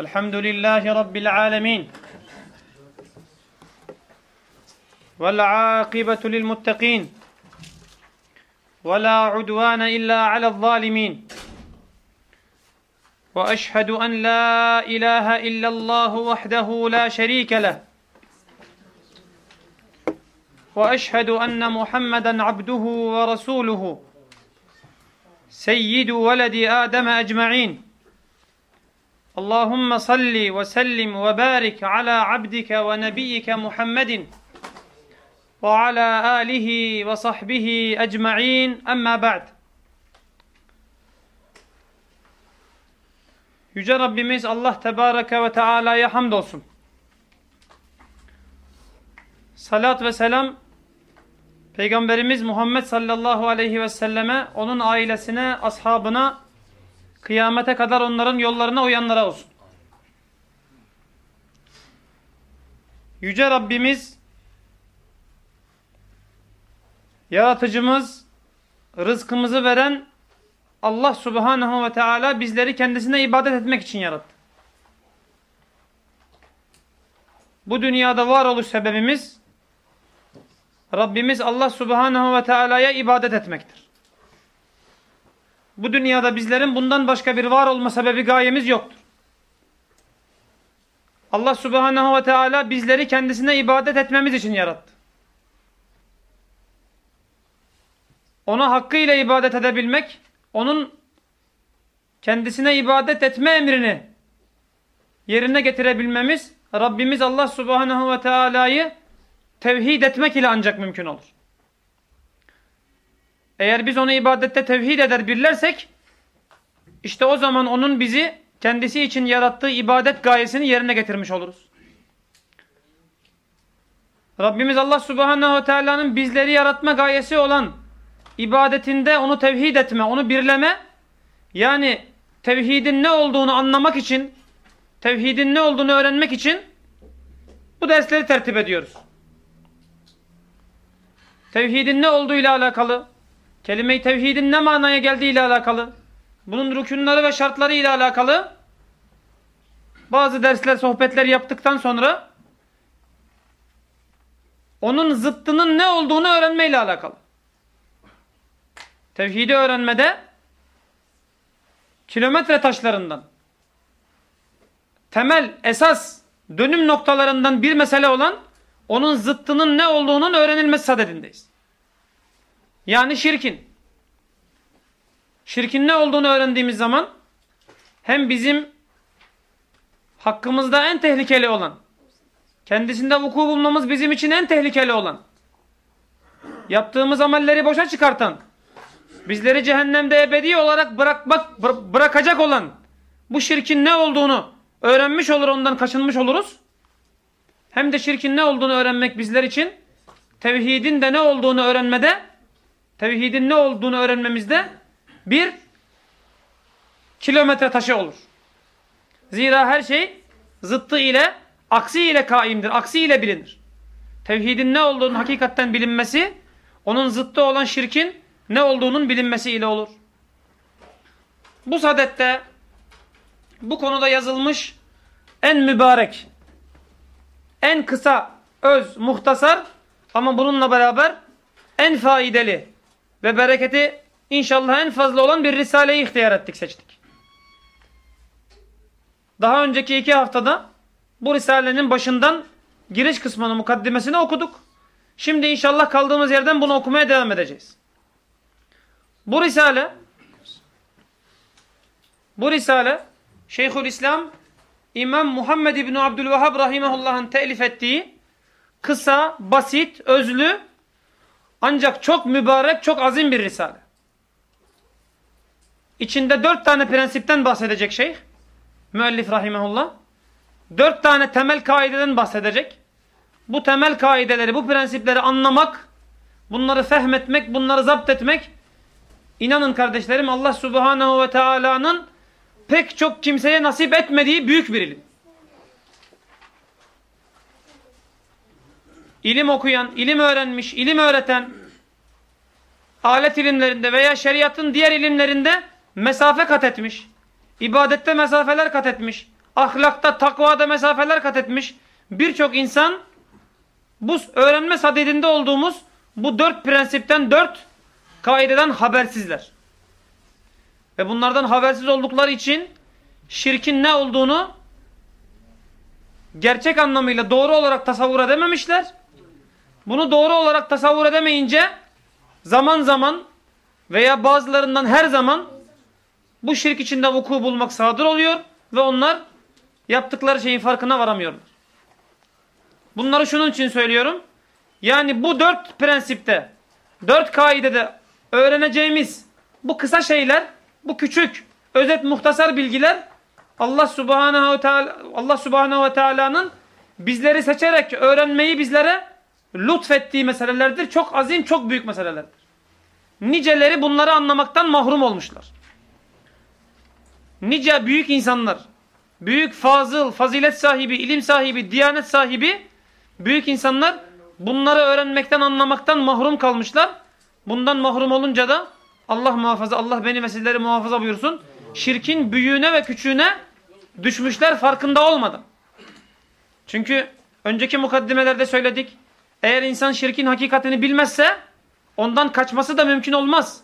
الحمد لله رب العالمين. والعاقبة للمتقين. ولا عدوان إلا على الظالمين. وأشهد أن لا إله إلا الله وحده لا شريك له. وأشهد أن محمدا عبده ورسوله. سيد ولد آدم أجمعين. اللهم صل وسلم وبارك على عبدك ونبيك محمد وعلى آله وصحبه أجمعين. أما بعد. Yüce Rabbimiz Allah Tebareke ve Teala'ya hamdolsun. Salat ve selam Peygamberimiz Muhammed sallallahu aleyhi ve selleme, onun ailesine, ashabına, kıyamete kadar onların yollarına uyanlara olsun. Yüce Rabbimiz, yaratıcımız, rızkımızı veren Allah subhanahu ve teala bizleri kendisine ibadet etmek için yarattı. Bu dünyada varoluş sebebimiz, Rabbimiz Allah subhanahu ve teala'ya ibadet etmektir. Bu dünyada bizlerin bundan başka bir var olma sebebi gayemiz yoktur. Allah subhanahu ve teala bizleri kendisine ibadet etmemiz için yarattı. Ona hakkıyla ibadet edebilmek, onun kendisine ibadet etme emrini yerine getirebilmemiz, Rabbimiz Allah subhanahu ve teala'yı tevhid etmek ile ancak mümkün olur. Eğer biz onu ibadette tevhid eder birlersek, işte o zaman onun bizi kendisi için yarattığı ibadet gayesini yerine getirmiş oluruz. Rabbimiz Allah Subhanahu Teala'nın bizleri yaratma gayesi olan ibadetinde onu tevhid etme, onu birleme, yani tevhidin ne olduğunu anlamak için, tevhidin ne olduğunu öğrenmek için bu dersleri tertip ediyoruz. Tevhidin ne olduğu ile alakalı, kelime-i tevhidin ne manaya geldiği ile alakalı, bunun rükünleri ve şartları ile alakalı bazı dersler, sohbetler yaptıktan sonra onun zıttının ne olduğunu öğrenme ile alakalı. Tevhidi öğrenmede kilometre taşlarından temel, esas dönüm noktalarından bir mesele olan onun zıttının ne olduğunun öğrenilmesi sadedindeyiz. Yani şirkin. Şirkin ne olduğunu öğrendiğimiz zaman hem bizim hakkımızda en tehlikeli olan, kendisinde vuku bulmamız bizim için en tehlikeli olan, yaptığımız amelleri boşa çıkartan, bizleri cehennemde ebedi olarak bırakmak bırakacak olan bu şirkin ne olduğunu öğrenmiş olur, ondan kaçınmış oluruz. Hem de şirkin ne olduğunu öğrenmek bizler için tevhidin de ne olduğunu öğrenmede tevhidin ne olduğunu öğrenmemizde bir kilometre taşı olur. Zira her şey zıttı ile aksi ile kaimdir. Aksi ile bilinir. Tevhidin ne olduğunun hakikatten bilinmesi onun zıttı olan şirkin ne olduğunun bilinmesi ile olur. Bu sadette bu konuda yazılmış en mübarek en kısa, öz, muhtasar ama bununla beraber en faydalı ve bereketi inşallah en fazla olan bir risaleyi ihtiyar ettik, seçtik. Daha önceki iki haftada bu risalenin başından giriş kısmını, mukaddimesini okuduk. Şimdi inşallah kaldığımız yerden bunu okumaya devam edeceğiz. Bu risale bu risale Şeyhülislam İmam Muhammed İbni Abdülvehhab Rahimahullah'ın telif ettiği kısa, basit, özlü ancak çok mübarek, çok azim bir risale. İçinde dört tane prensipten bahsedecek şeyh. Müellif Rahimahullah. Dört tane temel kaideden bahsedecek. Bu temel kaideleri, bu prensipleri anlamak, bunları fehmetmek, bunları zapt etmek, inanın kardeşlerim Allah Subhanahu ve Teala'nın pek çok kimseye nasip etmediği büyük bir ilim. İlim okuyan, ilim öğrenmiş, ilim öğreten, alet ilimlerinde veya şeriatın diğer ilimlerinde mesafe kat etmiş. ibadette mesafeler kat etmiş. Ahlakta, takvada mesafeler kat etmiş. Birçok insan bu öğrenme sadedinde olduğumuz bu dört prensipten, dört kaideden habersizler. Ve bunlardan habersiz oldukları için şirkin ne olduğunu gerçek anlamıyla doğru olarak tasavvur edememişler. Bunu doğru olarak tasavvur edemeyince zaman zaman veya bazılarından her zaman bu şirk içinde vuku bulmak sadır oluyor ve onlar yaptıkları şeyin farkına varamıyorlar. Bunları şunun için söylüyorum. Yani bu dört prensipte, dört kaidede öğreneceğimiz bu kısa şeyler, bu küçük, özet, muhtasar bilgiler Allah Subhanahu ve Teala Allah Subhanahu ve Teala'nın bizleri seçerek öğrenmeyi bizlere lütfettiği meselelerdir. Çok azim, çok büyük meselelerdir. Niceleri bunları anlamaktan mahrum olmuşlar. Nice büyük insanlar, büyük fazıl, fazilet sahibi, ilim sahibi, diyanet sahibi büyük insanlar bunları öğrenmekten, anlamaktan mahrum kalmışlar. Bundan mahrum olunca da Allah muhafaza, Allah beni ve sizleri muhafaza buyursun. Şirkin büyüğüne ve küçüğüne düşmüşler farkında olmadan. Çünkü önceki mukaddimelerde söyledik. Eğer insan şirkin hakikatini bilmezse ondan kaçması da mümkün olmaz.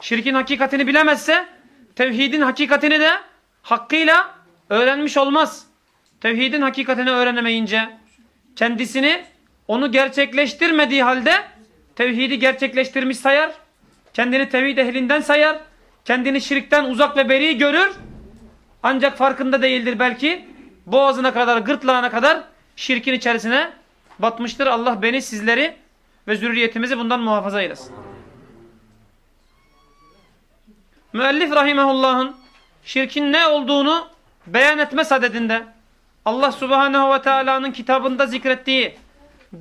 Şirkin hakikatini bilemezse tevhidin hakikatini de hakkıyla öğrenmiş olmaz. Tevhidin hakikatini öğrenemeyince kendisini onu gerçekleştirmediği halde tevhidi gerçekleştirmiş sayar. Kendini tevhid ehlinden sayar. Kendini şirkten uzak ve beri görür. Ancak farkında değildir belki. Boğazına kadar, gırtlağına kadar şirkin içerisine batmıştır. Allah beni, sizleri ve zürriyetimizi bundan muhafaza eylesin. Müellif rahimehullah'ın şirkin ne olduğunu beyan etme sadedinde Allah subhanehu ve teala'nın kitabında zikrettiği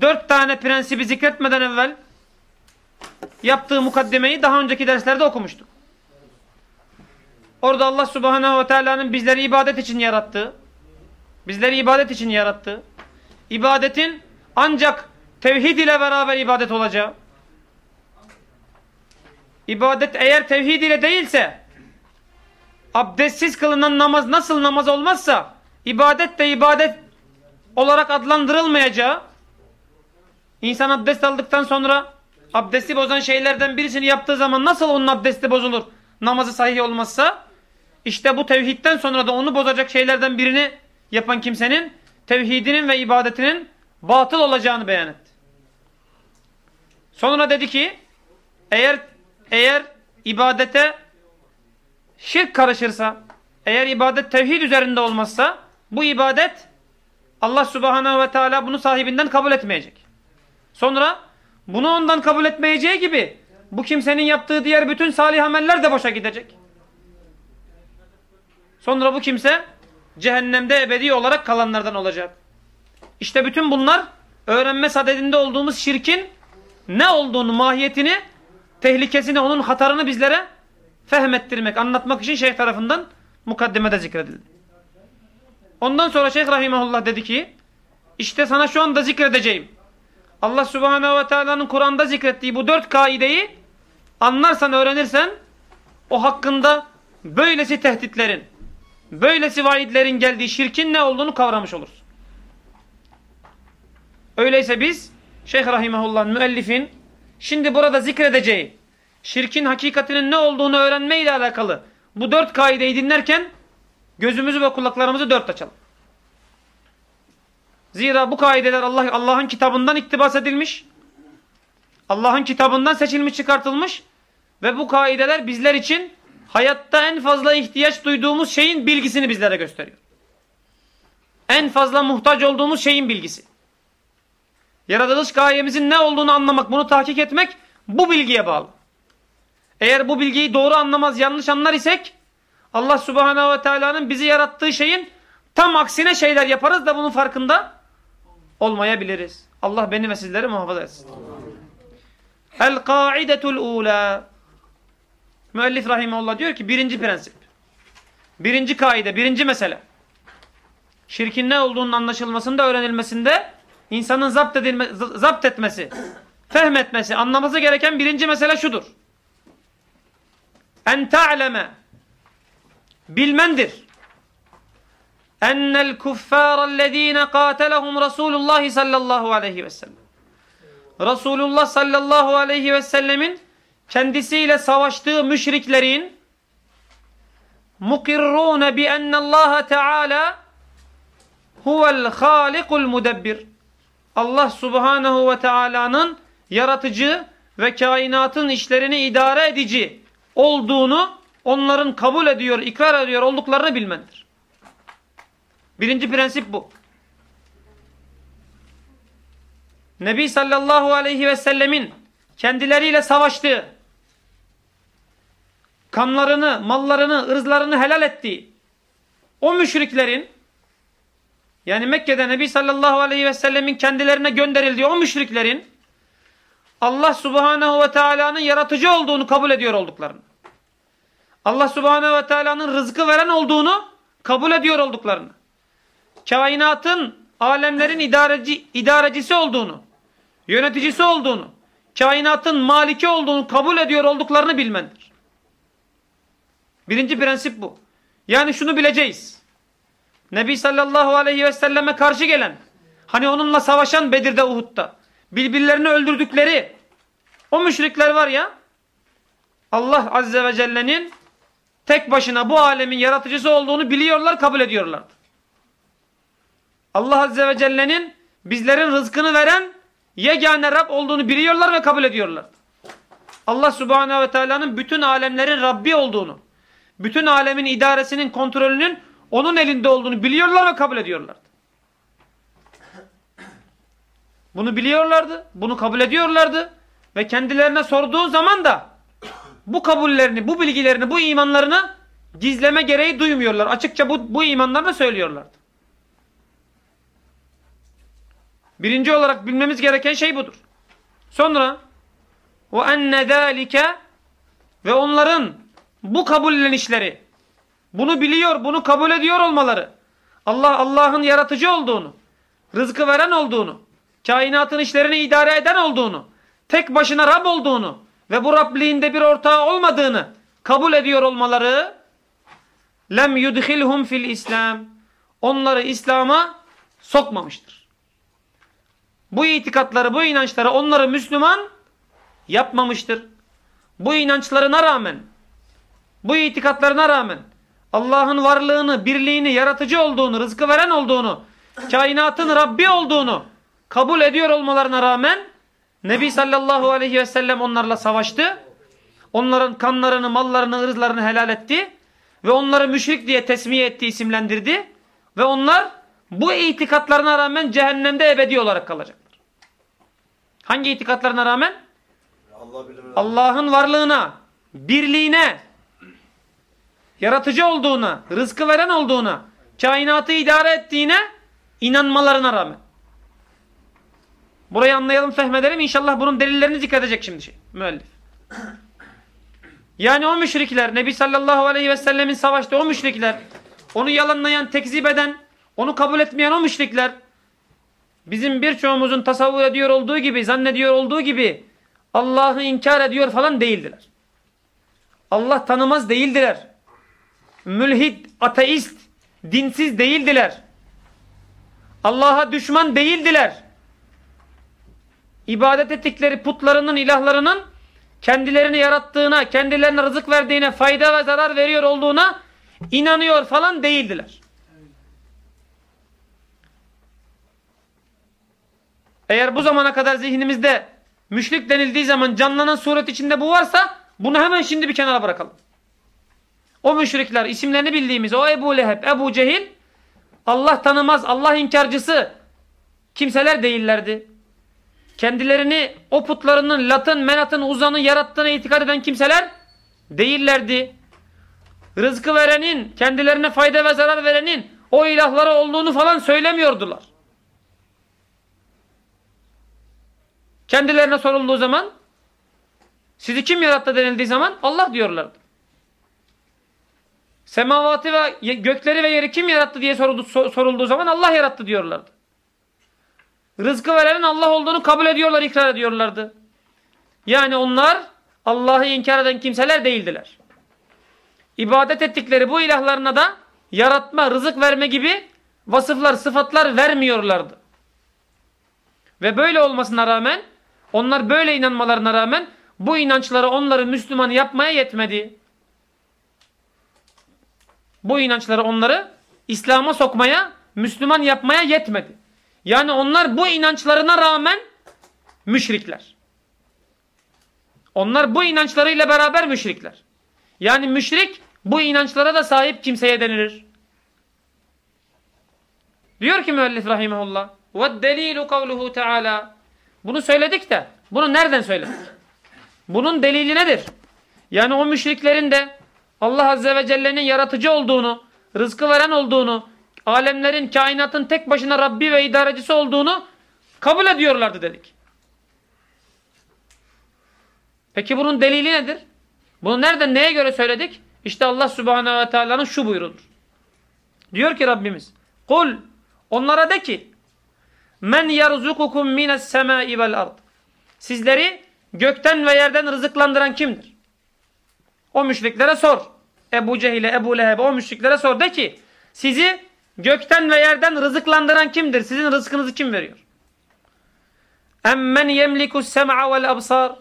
dört tane prensibi zikretmeden evvel yaptığı mukaddemeyi daha önceki derslerde okumuştuk. Orada Allah subhanehu ve teala'nın bizleri ibadet için yarattığı, bizleri ibadet için yarattığı, ibadetin ancak tevhid ile beraber ibadet olacağı, ibadet eğer tevhid ile değilse, abdestsiz kılınan namaz nasıl namaz olmazsa, ibadet de ibadet olarak adlandırılmayacağı, insan abdest aldıktan sonra abdesti bozan şeylerden birisini yaptığı zaman nasıl onun abdesti bozulur, namazı sahih olmazsa, işte bu tevhidden sonra da onu bozacak şeylerden birini yapan kimsenin tevhidinin ve ibadetinin batıl olacağını beyan etti. Sonra dedi ki eğer eğer ibadete şirk karışırsa, eğer ibadet tevhid üzerinde olmazsa bu ibadet Allah subhanahu ve teala bunu sahibinden kabul etmeyecek. Sonra bunu ondan kabul etmeyeceği gibi bu kimsenin yaptığı diğer bütün salih ameller de boşa gidecek. Sonra bu kimse cehennemde ebedi olarak kalanlardan olacak. İşte bütün bunlar öğrenme sadedinde olduğumuz şirkin ne olduğunu, mahiyetini, tehlikesini, onun hatarını bizlere fehmettirmek, anlatmak için şeyh tarafından mukaddimede zikredildi. Ondan sonra Şeyh Rahimahullah dedi ki, işte sana şu anda zikredeceğim. Allah Subhanahu ve Teala'nın Kur'an'da zikrettiği bu dört kaideyi anlarsan, öğrenirsen o hakkında böylesi tehditlerin, böylesi vaidlerin geldiği şirkin ne olduğunu kavramış oluruz. Öyleyse biz Şeyh Rahimahullah müellifin şimdi burada zikredeceği şirkin hakikatinin ne olduğunu öğrenme ile alakalı bu dört kaideyi dinlerken gözümüzü ve kulaklarımızı dört açalım. Zira bu kaideler Allah Allah'ın kitabından iktibas edilmiş. Allah'ın kitabından seçilmiş çıkartılmış ve bu kaideler bizler için hayatta en fazla ihtiyaç duyduğumuz şeyin bilgisini bizlere gösteriyor. En fazla muhtaç olduğumuz şeyin bilgisi. Yaratılış gayemizin ne olduğunu anlamak, bunu tahkik etmek bu bilgiye bağlı. Eğer bu bilgiyi doğru anlamaz, yanlış anlar isek Allah subhanehu ve teala'nın bizi yarattığı şeyin tam aksine şeyler yaparız da bunun farkında olmayabiliriz. Allah beni ve sizleri muhafaza etsin. El-kaidetul ula Müellif rahimahullah diyor ki birinci prensip. Birinci kaide, birinci mesele. Şirkin ne olduğunun anlaşılmasında, öğrenilmesinde insanın zapt, edilme, zapt etmesi, fehmetmesi, anlaması gereken birinci mesele şudur. En ta'leme bilmendir. Ennel kuffârellezîne kâtelehum Resulullah sallallahu aleyhi ve sellem. Resulullah sallallahu aleyhi ve sellemin kendisiyle savaştığı müşriklerin mukirrûne bi ennallâhe teâlâ huvel hâlikul mudebbir. Allah subhanehu ve teâlâ'nın yaratıcı ve kainatın işlerini idare edici olduğunu onların kabul ediyor, ikrar ediyor olduklarını bilmendir. Birinci prensip bu. Nebi sallallahu aleyhi ve sellemin kendileriyle savaştığı, kanlarını, mallarını, ırzlarını helal ettiği o müşriklerin yani Mekke'de Nebi sallallahu aleyhi ve sellemin kendilerine gönderildiği o müşriklerin Allah subhanehu ve teala'nın yaratıcı olduğunu kabul ediyor olduklarını. Allah subhanehu ve teala'nın rızkı veren olduğunu kabul ediyor olduklarını. Kainatın, alemlerin idareci, idarecisi olduğunu, yöneticisi olduğunu, kainatın maliki olduğunu kabul ediyor olduklarını bilmendir. Birinci prensip bu. Yani şunu bileceğiz. Nebi sallallahu aleyhi ve selleme karşı gelen, hani onunla savaşan Bedir'de Uhud'da, birbirlerini öldürdükleri o müşrikler var ya, Allah azze ve celle'nin tek başına bu alemin yaratıcısı olduğunu biliyorlar, kabul ediyorlar. Allah azze ve celle'nin bizlerin rızkını veren yegane Rab olduğunu biliyorlar ve kabul ediyorlar. Allah subhanehu ve teala'nın bütün alemlerin Rabbi olduğunu, bütün alemin idaresinin kontrolünün onun elinde olduğunu biliyorlar ve kabul ediyorlardı. Bunu biliyorlardı, bunu kabul ediyorlardı ve kendilerine sorduğu zaman da bu kabullerini, bu bilgilerini, bu imanlarını gizleme gereği duymuyorlar. Açıkça bu, bu imanlarını söylüyorlardı. Birinci olarak bilmemiz gereken şey budur. Sonra o enne zâlike ve onların bu kabullenişleri bunu biliyor, bunu kabul ediyor olmaları Allah Allah'ın yaratıcı olduğunu, rızkı veren olduğunu, kainatın işlerini idare eden olduğunu, tek başına Rab olduğunu ve bu Rabliğinde bir ortağı olmadığını kabul ediyor olmaları lem yudhilhum fil İslam onları İslam'a sokmamıştır. Bu itikatları, bu inançları onları Müslüman yapmamıştır. Bu inançlarına rağmen, bu itikatlarına rağmen Allah'ın varlığını, birliğini, yaratıcı olduğunu, rızkı veren olduğunu, kainatın Rabbi olduğunu kabul ediyor olmalarına rağmen Nebi sallallahu aleyhi ve sellem onlarla savaştı. Onların kanlarını, mallarını, ırzlarını helal etti. Ve onları müşrik diye tesmiye etti, isimlendirdi. Ve onlar bu itikatlarına rağmen cehennemde ebedi olarak kalacaklar. Hangi itikatlarına rağmen? Allah'ın varlığına, birliğine, yaratıcı olduğuna, rızkı veren olduğuna, kainatı idare ettiğine inanmalarına rağmen. Burayı anlayalım, fehmedelim. İnşallah bunun delillerini zikredecek şimdi şey, müellif. Yani o müşrikler, Nebi sallallahu aleyhi ve sellemin savaşta o müşrikler, onu yalanlayan, tekzip eden, onu kabul etmeyen o müşrikler, bizim birçoğumuzun tasavvur ediyor olduğu gibi, zannediyor olduğu gibi Allah'ı inkar ediyor falan değildiler. Allah tanımaz değildiler. Mülhid, ateist, dinsiz değildiler. Allah'a düşman değildiler ibadet ettikleri putlarının, ilahlarının kendilerini yarattığına, kendilerine rızık verdiğine, fayda ve zarar veriyor olduğuna inanıyor falan değildiler. Eğer bu zamana kadar zihnimizde müşrik denildiği zaman canlanan suret içinde bu varsa bunu hemen şimdi bir kenara bırakalım. O müşrikler isimlerini bildiğimiz o Ebu Leheb, Ebu Cehil Allah tanımaz, Allah inkarcısı kimseler değillerdi kendilerini o putlarının Lat'ın, Menat'ın, Uzan'ın yarattığına itikad eden kimseler değillerdi. Rızkı verenin, kendilerine fayda ve zarar verenin o ilahları olduğunu falan söylemiyordular. Kendilerine sorulduğu zaman sizi kim yarattı denildiği zaman Allah diyorlardı. Semavatı ve gökleri ve yeri kim yarattı diye sorulduğu zaman Allah yarattı diyorlardı. Rızkı verenin Allah olduğunu kabul ediyorlar, ikrar ediyorlardı. Yani onlar Allah'ı inkar eden kimseler değildiler. ibadet ettikleri bu ilahlarına da yaratma, rızık verme gibi vasıflar, sıfatlar vermiyorlardı. Ve böyle olmasına rağmen, onlar böyle inanmalarına rağmen bu inançları onları Müslüman yapmaya yetmedi. Bu inançları onları İslam'a sokmaya, Müslüman yapmaya yetmedi. Yani onlar bu inançlarına rağmen müşrikler. Onlar bu inançlarıyla beraber müşrikler. Yani müşrik bu inançlara da sahip kimseye denilir. Diyor ki müellif rahimahullah. وَالدَّلِيلُ قَوْلُهُ Teala. bunu söyledik de bunu nereden söyledik? Bunun delili nedir? Yani o müşriklerin de Allah Azze ve Celle'nin yaratıcı olduğunu, rızkı veren olduğunu, alemlerin, kainatın tek başına Rabbi ve idarecisi olduğunu kabul ediyorlardı dedik. Peki bunun delili nedir? Bunu nereden, neye göre söyledik? İşte Allah Subhanahu ve Teala'nın şu buyruğudur. Diyor ki Rabbimiz, Kul, onlara de ki, Men yerzukukum mines semai vel ard. Sizleri gökten ve yerden rızıklandıran kimdir? O müşriklere sor. Ebu Cehil'e, Ebu Leheb'e o müşriklere sor. De ki sizi gökten ve yerden rızıklandıran kimdir? Sizin rızkınızı kim veriyor? Emmen yemlikus sem'a vel absar.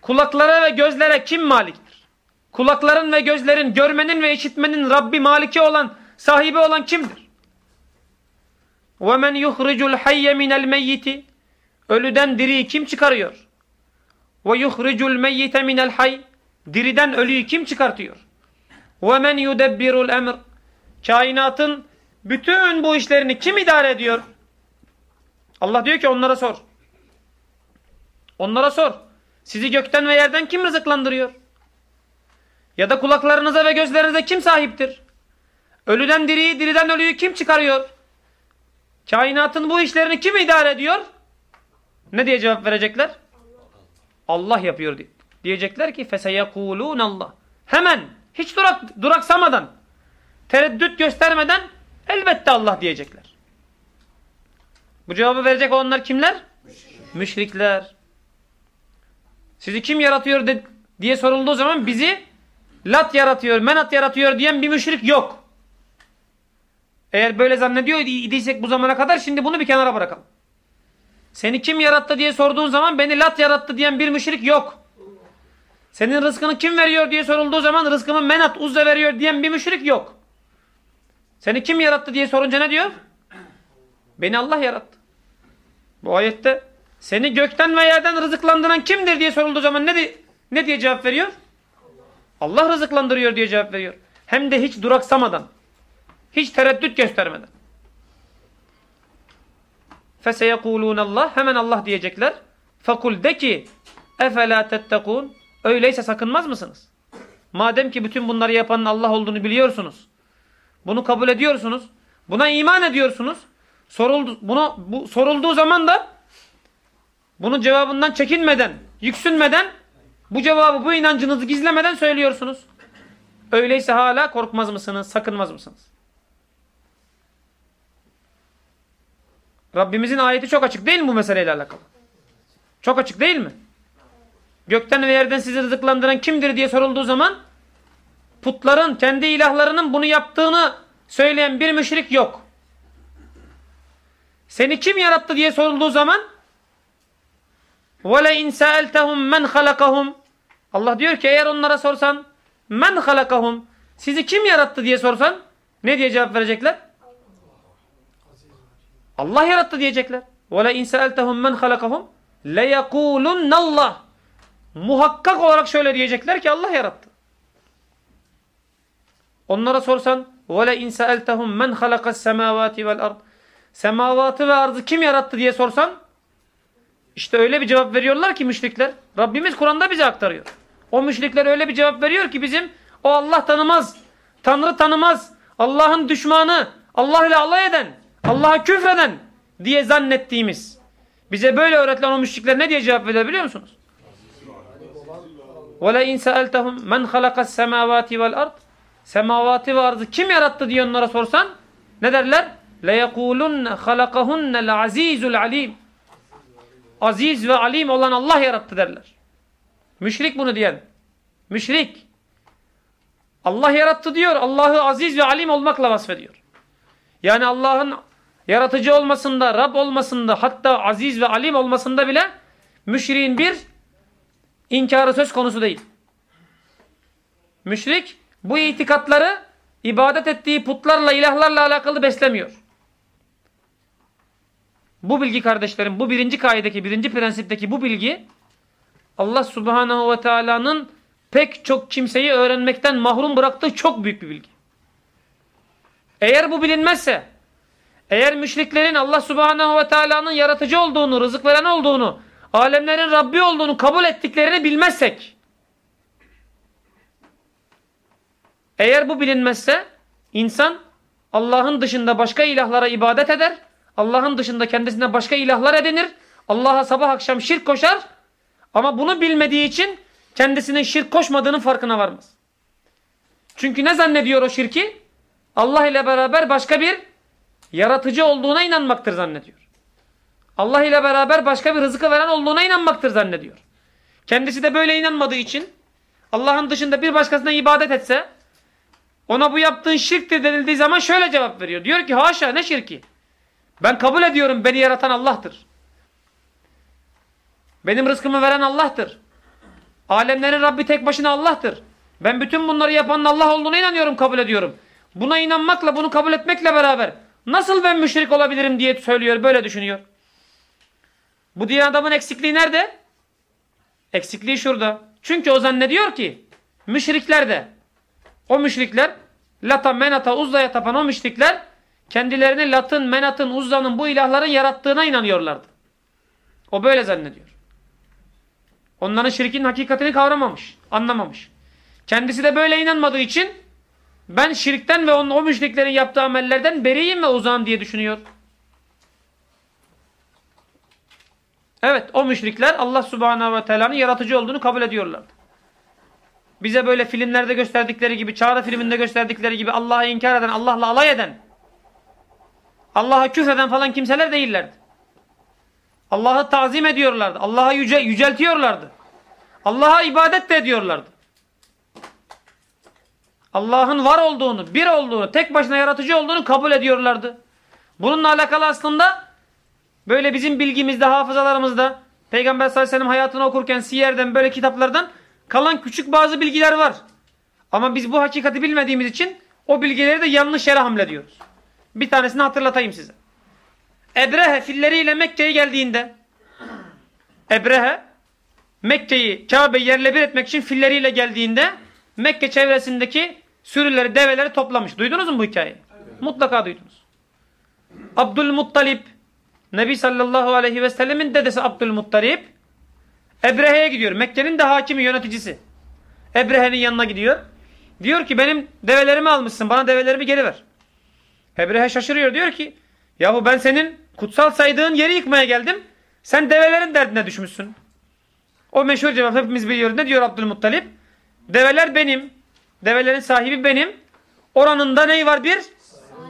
Kulaklara ve gözlere kim maliktir? Kulakların ve gözlerin, görmenin ve işitmenin Rabbi maliki olan, sahibi olan kimdir? وَمَنْ يُخْرِجُ الْحَيَّ مِنَ الْمَيِّتِ Ölüden diriyi kim çıkarıyor? وَيُخْرِجُ الْمَيِّتَ مِنَ الْحَيِّ Diriden ölüyü kim çıkartıyor? وَمَنْ يُدَبِّرُ الْاَمْرِ Kainatın bütün bu işlerini kim idare ediyor? Allah diyor ki onlara sor. Onlara sor. Sizi gökten ve yerden kim rızıklandırıyor? Ya da kulaklarınıza ve gözlerinize kim sahiptir? Ölüden diriyi, diriden ölüyü kim çıkarıyor? Kainatın bu işlerini kim idare ediyor? Ne diye cevap verecekler? Allah yapıyor diye. Diyecekler ki feseyekulun Allah. Hemen hiç durak, duraksamadan tereddüt göstermeden elbette Allah diyecekler. Bu cevabı verecek olanlar kimler? Müşrikler. Müşrikler. Sizi kim yaratıyor de, diye sorulduğu zaman bizi Lat yaratıyor, Menat yaratıyor diyen bir müşrik yok. Eğer böyle zannediyor idiysek bu zamana kadar şimdi bunu bir kenara bırakalım. Seni kim yarattı diye sorduğun zaman beni Lat yarattı diyen bir müşrik yok. Senin rızkını kim veriyor diye sorulduğu zaman rızkımı Menat Uzza veriyor diyen bir müşrik yok. Seni kim yarattı diye sorunca ne diyor? Beni Allah yarattı. Bu ayette seni gökten ve yerden rızıklandıran kimdir diye sorulduğu zaman ne, ne diye cevap veriyor? Allah rızıklandırıyor diye cevap veriyor. Hem de hiç duraksamadan. Hiç tereddüt göstermeden. فَسَيَقُولُونَ Allah Hemen Allah diyecekler. Fakul de ki اَفَلَا تَتَّقُونَ Öyleyse sakınmaz mısınız? Madem ki bütün bunları yapanın Allah olduğunu biliyorsunuz. Bunu kabul ediyorsunuz. Buna iman ediyorsunuz. Soruldu, bunu, bu, sorulduğu zaman da bunun cevabından çekinmeden, yüksünmeden bu cevabı, bu inancınızı gizlemeden söylüyorsunuz. Öyleyse hala korkmaz mısınız, sakınmaz mısınız? Rabbimizin ayeti çok açık değil mi bu meseleyle alakalı? Çok açık değil mi? Gökten ve yerden sizi rızıklandıran kimdir diye sorulduğu zaman putların, kendi ilahlarının bunu yaptığını söyleyen bir müşrik yok. Seni kim yarattı diye sorulduğu zaman وَلَاِنْ سَأَلْتَهُمْ مَنْ خَلَقَهُمْ Allah diyor ki eğer onlara sorsan men halakahum sizi kim yarattı diye sorsan ne diye cevap verecekler? Allah yarattı diyecekler. İn sa'altahum men halakahum le yekulun Allah. Muhakkak olarak şöyle diyecekler ki Allah yarattı. Onlara sorsan in sa'altahum men halakas semavati vel ard. Semavatı ve arzı kim yarattı diye sorsan işte öyle bir cevap veriyorlar ki müşrikler. Rabbimiz Kur'an'da bize aktarıyor. O müşrikler öyle bir cevap veriyor ki bizim o Allah tanımaz, Tanrı tanımaz, Allah'ın düşmanı, Allah ile alay eden, Allah'a küfreden diye zannettiğimiz. Bize böyle öğretilen o müşrikler ne diye cevap verir biliyor musunuz? وَلَاِنْ سَأَلْتَهُمْ مَنْ خَلَقَ السَّمَاوَاتِ وَالْاَرْضِ Semavati ve arzı kim yarattı diye onlara sorsan ne derler? لَيَقُولُنَّ خَلَقَهُنَّ الْعَز۪يزُ الْعَل۪يمُ Aziz ve alim olan Allah yarattı derler. Müşrik bunu diyen. Müşrik. Allah yarattı diyor. Allah'ı aziz ve alim olmakla vasfediyor. Yani Allah'ın yaratıcı olmasında, Rab olmasında, hatta aziz ve alim olmasında bile müşriğin bir inkarı söz konusu değil. Müşrik bu itikatları ibadet ettiği putlarla, ilahlarla alakalı beslemiyor. Bu bilgi kardeşlerim, bu birinci kaideki, birinci prensipteki bu bilgi Allah subhanahu ve teala'nın pek çok kimseyi öğrenmekten mahrum bıraktığı çok büyük bir bilgi. Eğer bu bilinmezse, eğer müşriklerin Allah subhanahu ve teala'nın yaratıcı olduğunu, rızık veren olduğunu, alemlerin Rabbi olduğunu kabul ettiklerini bilmezsek, eğer bu bilinmezse, insan Allah'ın dışında başka ilahlara ibadet eder, Allah'ın dışında kendisine başka ilahlar edinir, Allah'a sabah akşam şirk koşar, ama bunu bilmediği için kendisinin şirk koşmadığının farkına varmaz. Çünkü ne zannediyor o şirki? Allah ile beraber başka bir yaratıcı olduğuna inanmaktır zannediyor. Allah ile beraber başka bir rızkı veren olduğuna inanmaktır zannediyor. Kendisi de böyle inanmadığı için Allah'ın dışında bir başkasına ibadet etse ona bu yaptığın şirktir denildiği zaman şöyle cevap veriyor. Diyor ki haşa ne şirki? Ben kabul ediyorum beni yaratan Allah'tır. Benim rızkımı veren Allah'tır. Alemlerin Rabbi tek başına Allah'tır. Ben bütün bunları yapanın Allah olduğuna inanıyorum, kabul ediyorum. Buna inanmakla, bunu kabul etmekle beraber nasıl ben müşrik olabilirim diye söylüyor, böyle düşünüyor. Bu diyen adamın eksikliği nerede? Eksikliği şurada. Çünkü o zannediyor ki müşrikler de o müşrikler Lata, Menata, Uzza'ya tapan o müşrikler kendilerini Lat'ın, Menat'ın, Uzza'nın bu ilahların yarattığına inanıyorlardı. O böyle zannediyor. Onların şirkin hakikatini kavramamış, anlamamış. Kendisi de böyle inanmadığı için ben şirkten ve onun, o müşriklerin yaptığı amellerden beriyim ve uzağım diye düşünüyor. Evet o müşrikler Allah subhanahu ve teala'nın yaratıcı olduğunu kabul ediyorlardı. Bize böyle filmlerde gösterdikleri gibi, Çağrı filminde gösterdikleri gibi Allah'ı inkar eden, Allah'la alay eden, Allah'a küfreden falan kimseler değillerdi. Allah'ı tazim ediyorlardı. Allah'ı yüce, yüceltiyorlardı. Allah'a ibadet de ediyorlardı. Allah'ın var olduğunu, bir olduğunu, tek başına yaratıcı olduğunu kabul ediyorlardı. Bununla alakalı aslında böyle bizim bilgimizde, hafızalarımızda Peygamber sallallahu aleyhi ve sellem hayatını okurken siyerden böyle kitaplardan kalan küçük bazı bilgiler var. Ama biz bu hakikati bilmediğimiz için o bilgileri de yanlış yere hamlediyoruz. Bir tanesini hatırlatayım size. Ebrehe filleriyle Mekke'ye geldiğinde Ebrehe Mekke'yi Kabe'yi yerle bir etmek için filleriyle geldiğinde Mekke çevresindeki sürüleri, develeri toplamış. Duydunuz mu bu hikayeyi? Evet. Mutlaka duydunuz. Abdülmuttalip Nebi sallallahu aleyhi ve sellemin dedesi Abdülmuttalip Ebrehe'ye gidiyor. Mekke'nin de hakimi, yöneticisi. Ebrehe'nin yanına gidiyor. Diyor ki benim develerimi almışsın. Bana develerimi geri ver. Ebrehe şaşırıyor. Diyor ki yahu ben senin kutsal saydığın yeri yıkmaya geldim. Sen develerin derdine düşmüşsün. O meşhur cevap hepimiz biliyoruz. Ne diyor Abdülmuttalip? Develer benim. Develerin sahibi benim. Oranında ney var bir?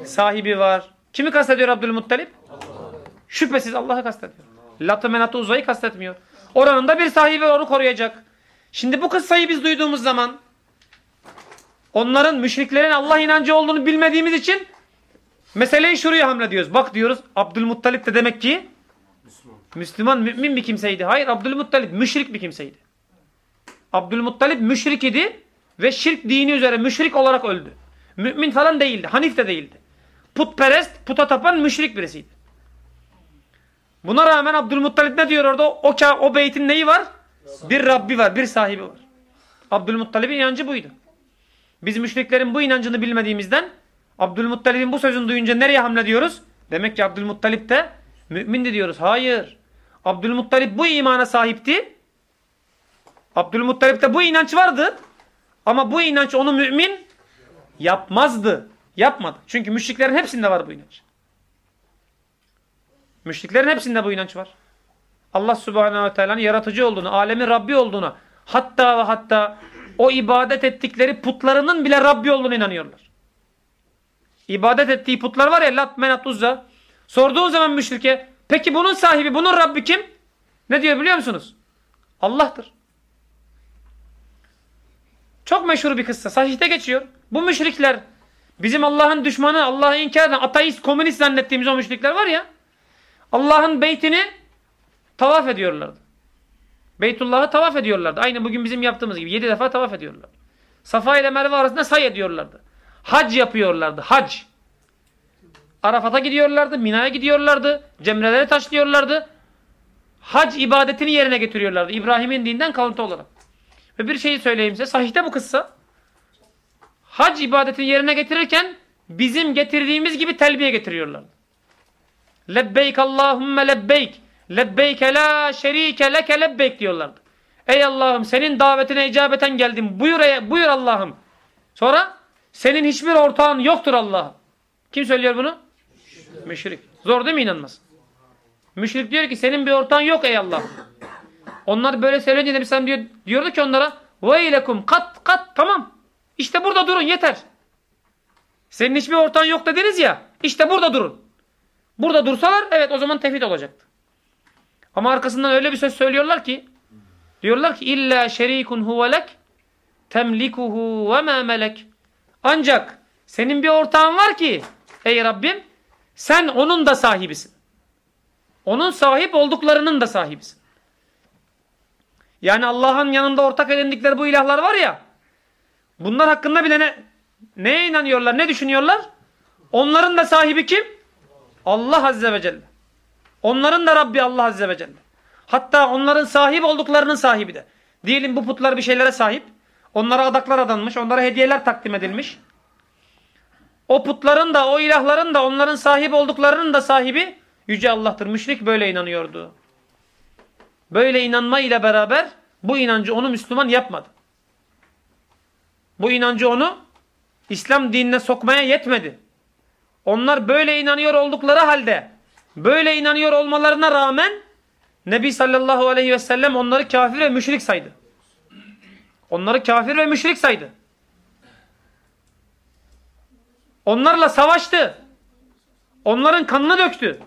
Sahibi var. Kimi kastediyor Abdülmuttalip? Şüphesiz Allah'ı kastediyor. Latı menatı uzayı kastetmiyor. Oranında bir sahibi onu koruyacak. Şimdi bu kıssayı biz duyduğumuz zaman onların müşriklerin Allah inancı olduğunu bilmediğimiz için meseleyi şuraya hamlediyoruz. Bak diyoruz Abdülmuttalip de demek ki Müslüman, mümin bir kimseydi. Hayır Abdülmuttalip müşrik bir kimseydi. Abdülmuttalip müşrik idi ve şirk dini üzere müşrik olarak öldü. Mümin falan değildi. Hanif de değildi. Putperest, puta tapan müşrik birisiydi. Buna rağmen Abdülmuttalip ne diyor orada? O, o beytin neyi var? Bir Rabbi var, bir sahibi var. Abdülmuttalip'in inancı buydu. Biz müşriklerin bu inancını bilmediğimizden Abdülmuttalip'in bu sözünü duyunca nereye hamle diyoruz? Demek ki Abdülmuttalip de mümindi diyoruz. Hayır. Abdülmuttalip bu imana sahipti. Abdülmuttalip'te bu inanç vardı. Ama bu inanç onu mümin yapmazdı. Yapmadı. Çünkü müşriklerin hepsinde var bu inanç. Müşriklerin hepsinde bu inanç var. Allah subhanehu ve teala'nın yaratıcı olduğunu, alemin Rabbi olduğunu, hatta ve hatta o ibadet ettikleri putlarının bile Rabbi olduğunu inanıyorlar. İbadet ettiği putlar var ya, Lat, Menat, Uzza. Sorduğu zaman müşrike, peki bunun sahibi, bunun Rabbi kim? Ne diyor biliyor musunuz? Allah'tır. Çok meşhur bir kıssa. Sahihte geçiyor. Bu müşrikler bizim Allah'ın düşmanı, Allah'ı inkar eden ateist, komünist zannettiğimiz o müşrikler var ya. Allah'ın beytini tavaf ediyorlardı. Beytullah'ı tavaf ediyorlardı. Aynı bugün bizim yaptığımız gibi. Yedi defa tavaf ediyorlardı. Safa ile Merve arasında say ediyorlardı. Hac yapıyorlardı. Hac. Arafat'a gidiyorlardı. Mina'ya gidiyorlardı. Cemreleri taşlıyorlardı. Hac ibadetini yerine getiriyorlardı. İbrahim'in dinden kalıntı olarak. Ve bir şeyi söyleyeyim size. Sahihte bu kıssa. Hac ibadetini yerine getirirken bizim getirdiğimiz gibi telbiye getiriyorlardı. Lebbeyk Allahümme lebbeyk. Lebbeyke la şerike leke lebbeyk diyorlardı. Ey Allah'ım senin davetine icabeten geldim. Buyur, buyur Allah'ım. Sonra senin hiçbir ortağın yoktur Allah'ım. Kim söylüyor bunu? Müşrik. Müşrik. Zor değil mi inanmaz? Müşrik diyor ki senin bir ortağın yok ey Allah. Onlar böyle söyleyince Nebi Sallam diyor, diyordu ki onlara veylekum kat kat tamam. İşte burada durun yeter. Senin hiçbir ortağın yok dediniz ya. İşte burada durun. Burada dursalar evet o zaman tevhid olacaktı. Ama arkasından öyle bir söz söylüyorlar ki diyorlar ki illa şerikun huvelek temlikuhu ve ma melek. Ancak senin bir ortağın var ki ey Rabbim sen onun da sahibisin. Onun sahip olduklarının da sahibisin. Yani Allah'ın yanında ortak edindikleri bu ilahlar var ya bunlar hakkında bile ne, neye inanıyorlar, ne düşünüyorlar? Onların da sahibi kim? Allah Azze ve Celle. Onların da Rabbi Allah Azze ve Celle. Hatta onların sahip olduklarının sahibi de. Diyelim bu putlar bir şeylere sahip. Onlara adaklar adanmış. Onlara hediyeler takdim edilmiş. O putların da o ilahların da onların sahip olduklarının da sahibi Yüce Allah'tır. Müşrik böyle inanıyordu. Böyle inanma ile beraber bu inancı onu Müslüman yapmadı. Bu inancı onu İslam dinine sokmaya yetmedi. Onlar böyle inanıyor oldukları halde böyle inanıyor olmalarına rağmen Nebi sallallahu aleyhi ve sellem onları kafir ve müşrik saydı. Onları kafir ve müşrik saydı. Onlarla savaştı. Onların kanını döktü.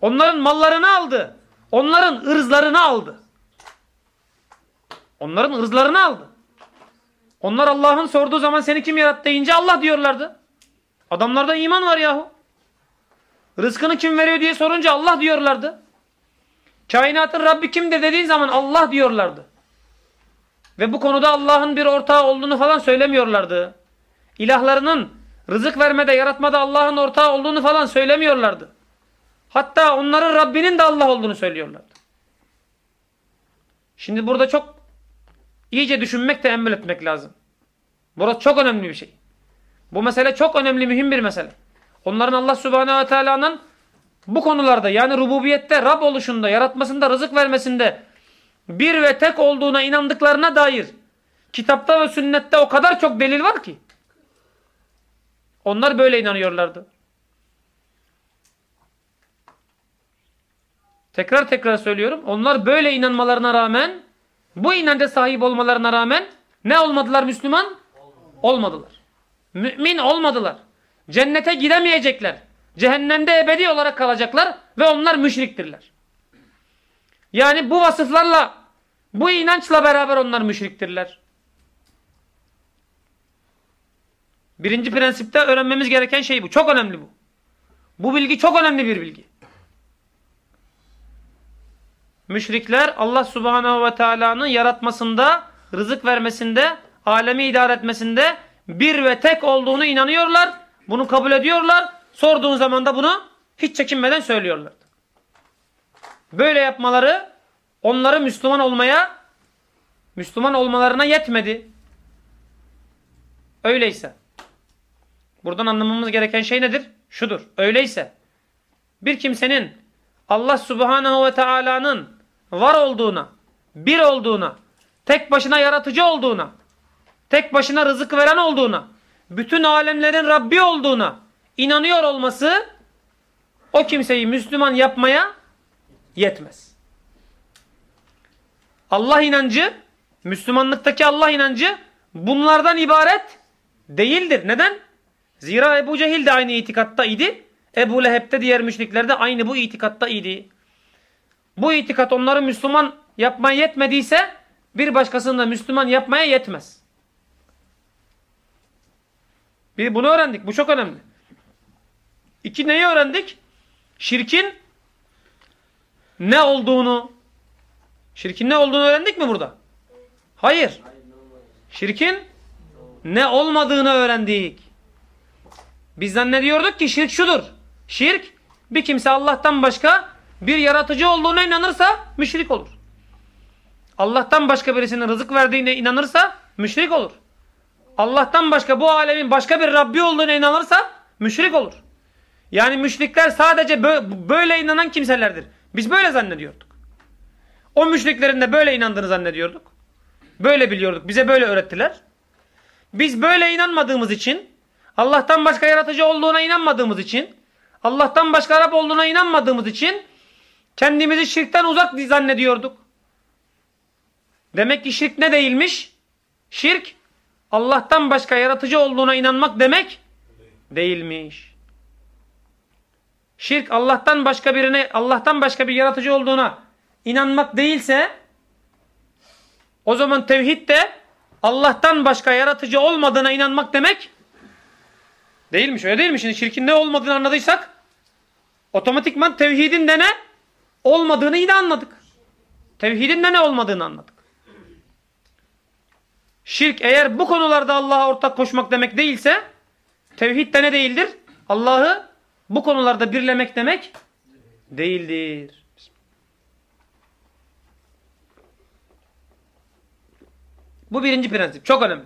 Onların mallarını aldı. Onların ırzlarını aldı. Onların ırzlarını aldı. Onlar Allah'ın sorduğu zaman seni kim yarattı deyince Allah diyorlardı. Adamlarda iman var yahu. Rızkını kim veriyor diye sorunca Allah diyorlardı. Kainatın Rabbi kimdir dediğin zaman Allah diyorlardı. Ve bu konuda Allah'ın bir ortağı olduğunu falan söylemiyorlardı. İlahlarının rızık vermede, yaratmada Allah'ın ortağı olduğunu falan söylemiyorlardı. Hatta onların Rabbinin de Allah olduğunu söylüyorlardı. Şimdi burada çok iyice düşünmek, teemmül etmek lazım. Burası çok önemli bir şey. Bu mesele çok önemli, mühim bir mesele. Onların Allah Subhanahu ve Teala'nın bu konularda yani rububiyette, Rab oluşunda, yaratmasında, rızık vermesinde bir ve tek olduğuna inandıklarına dair kitapta ve sünnette o kadar çok delil var ki. Onlar böyle inanıyorlardı. Tekrar tekrar söylüyorum. Onlar böyle inanmalarına rağmen bu inanca sahip olmalarına rağmen ne olmadılar Müslüman? Olmadılar. Mümin olmadılar. Cennete giremeyecekler. Cehennemde ebedi olarak kalacaklar ve onlar müşriktirler. Yani bu vasıflarla, bu inançla beraber onlar müşriktirler. Birinci prensipte öğrenmemiz gereken şey bu. Çok önemli bu. Bu bilgi çok önemli bir bilgi. Müşrikler Allah subhanahu ve teala'nın yaratmasında, rızık vermesinde, alemi idare etmesinde bir ve tek olduğunu inanıyorlar. Bunu kabul ediyorlar. Sorduğun zaman da bunu hiç çekinmeden söylüyorlar. Böyle yapmaları onları Müslüman olmaya, Müslüman olmalarına yetmedi. Öyleyse. Buradan anlamamız gereken şey nedir? Şudur. Öyleyse bir kimsenin Allah Subhanahu ve Taala'nın var olduğuna, bir olduğuna, tek başına yaratıcı olduğuna, tek başına rızık veren olduğuna, bütün alemlerin Rabbi olduğuna inanıyor olması o kimseyi Müslüman yapmaya yetmez. Allah inancı, Müslümanlıktaki Allah inancı bunlardan ibaret değildir. Neden? Zira Ebu Cehil de aynı itikatta idi. Ebu Leheb de diğer müşrikler de aynı bu itikatta idi. Bu itikat onları Müslüman yapmaya yetmediyse bir başkasını da Müslüman yapmaya yetmez. Bir bunu öğrendik. Bu çok önemli. İki neyi öğrendik? Şirkin ne olduğunu. Şirkin ne olduğunu öğrendik mi burada? Hayır. Şirkin ne olmadığını öğrendik. Biz zannediyorduk ki şirk şudur. Şirk bir kimse Allah'tan başka bir yaratıcı olduğuna inanırsa müşrik olur. Allah'tan başka birisinin rızık verdiğine inanırsa müşrik olur. Allah'tan başka bu alemin başka bir Rabbi olduğuna inanırsa müşrik olur. Yani müşrikler sadece böyle inanan kimselerdir. Biz böyle zannediyorduk. O müşriklerin de böyle inandığını zannediyorduk. Böyle biliyorduk. Bize böyle öğrettiler. Biz böyle inanmadığımız için, Allah'tan başka yaratıcı olduğuna inanmadığımız için, Allah'tan başka Rab olduğuna inanmadığımız için kendimizi şirkten uzak zannediyorduk. Demek ki şirk ne değilmiş? Şirk Allah'tan başka yaratıcı olduğuna inanmak demek değilmiş. Şirk Allah'tan başka birine, Allah'tan başka bir yaratıcı olduğuna inanmak değilse o zaman tevhid de Allah'tan başka yaratıcı olmadığına inanmak demek değilmiş. Öyle değil mi? Şimdi şirkin ne olmadığını anladıysak otomatikman tevhidin de ne? Olmadığını yine anladık. Tevhidin de ne olmadığını anladık. Şirk eğer bu konularda Allah'a ortak koşmak demek değilse tevhid de ne değildir? Allah'ı bu konularda birlemek demek değildir. Bu birinci prensip. Çok önemli.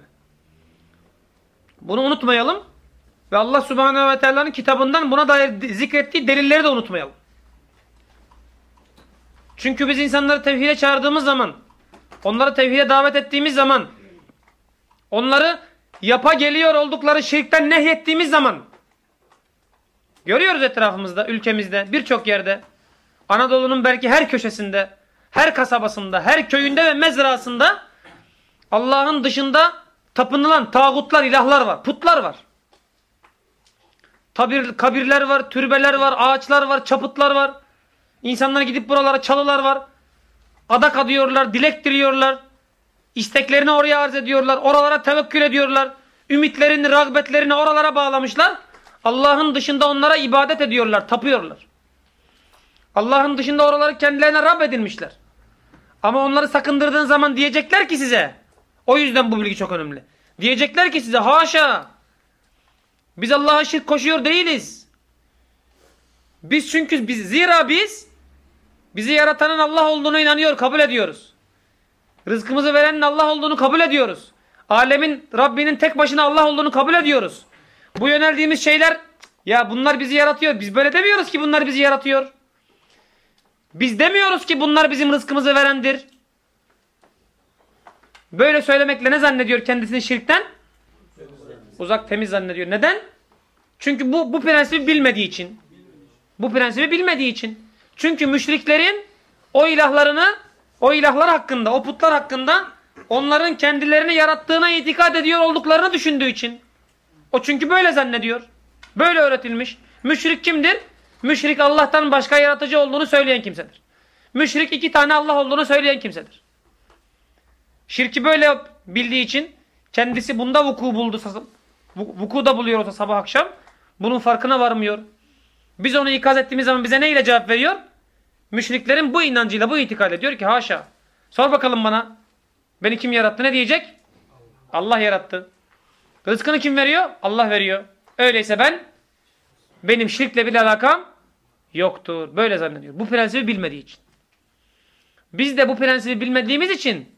Bunu unutmayalım. Ve Allah Subhanahu ve Teala'nın kitabından buna dair zikrettiği delilleri de unutmayalım. Çünkü biz insanları tevhide çağırdığımız zaman, onları tevhide davet ettiğimiz zaman, onları yapa geliyor oldukları şirkten nehyettiğimiz zaman, görüyoruz etrafımızda, ülkemizde, birçok yerde, Anadolu'nun belki her köşesinde, her kasabasında, her köyünde ve mezrasında Allah'ın dışında tapınılan tağutlar, ilahlar var, putlar var. Tabir, kabirler var, türbeler var, ağaçlar var, çaputlar var. İnsanlar gidip buralara çalılar var. Adak adıyorlar, dilek diliyorlar. İsteklerini oraya arz ediyorlar. Oralara tevekkül ediyorlar. Ümitlerini, rağbetlerini oralara bağlamışlar. Allah'ın dışında onlara ibadet ediyorlar, tapıyorlar. Allah'ın dışında oraları kendilerine Rab edinmişler. Ama onları sakındırdığın zaman diyecekler ki size o yüzden bu bilgi çok önemli. Diyecekler ki size haşa. Biz Allah'a şirk koşuyor değiliz. Biz çünkü biz zira biz bizi yaratanın Allah olduğunu inanıyor, kabul ediyoruz. Rızkımızı verenin Allah olduğunu kabul ediyoruz. Alemin Rabbinin tek başına Allah olduğunu kabul ediyoruz. Bu yöneldiğimiz şeyler ya bunlar bizi yaratıyor. Biz böyle demiyoruz ki bunlar bizi yaratıyor. Biz demiyoruz ki bunlar bizim rızkımızı verendir. Böyle söylemekle ne zannediyor kendisini şirkten? Uzak temiz zannediyor. Neden? Çünkü bu, bu prensibi bilmediği için. Bu prensibi bilmediği için. Çünkü müşriklerin o ilahlarını, o ilahlar hakkında, o putlar hakkında onların kendilerini yarattığına itikad ediyor olduklarını düşündüğü için. O çünkü böyle zannediyor. Böyle öğretilmiş. Müşrik kimdir? Müşrik Allah'tan başka yaratıcı olduğunu söyleyen kimsedir. Müşrik iki tane Allah olduğunu söyleyen kimsedir. Şirki böyle bildiği için kendisi bunda vuku buldu. Vuku da buluyor olsa sabah akşam. Bunun farkına varmıyor. Biz onu ikaz ettiğimiz zaman bize ne ile cevap veriyor? Müşriklerin bu inancıyla bu itikad ediyor ki haşa. Sor bakalım bana. Beni kim yarattı? Ne diyecek? Allah yarattı. Rızkını kim veriyor? Allah veriyor. Öyleyse ben benim şirkle bir alakam yoktur. Böyle zannediyor. Bu prensibi bilmediği için. Biz de bu prensibi bilmediğimiz için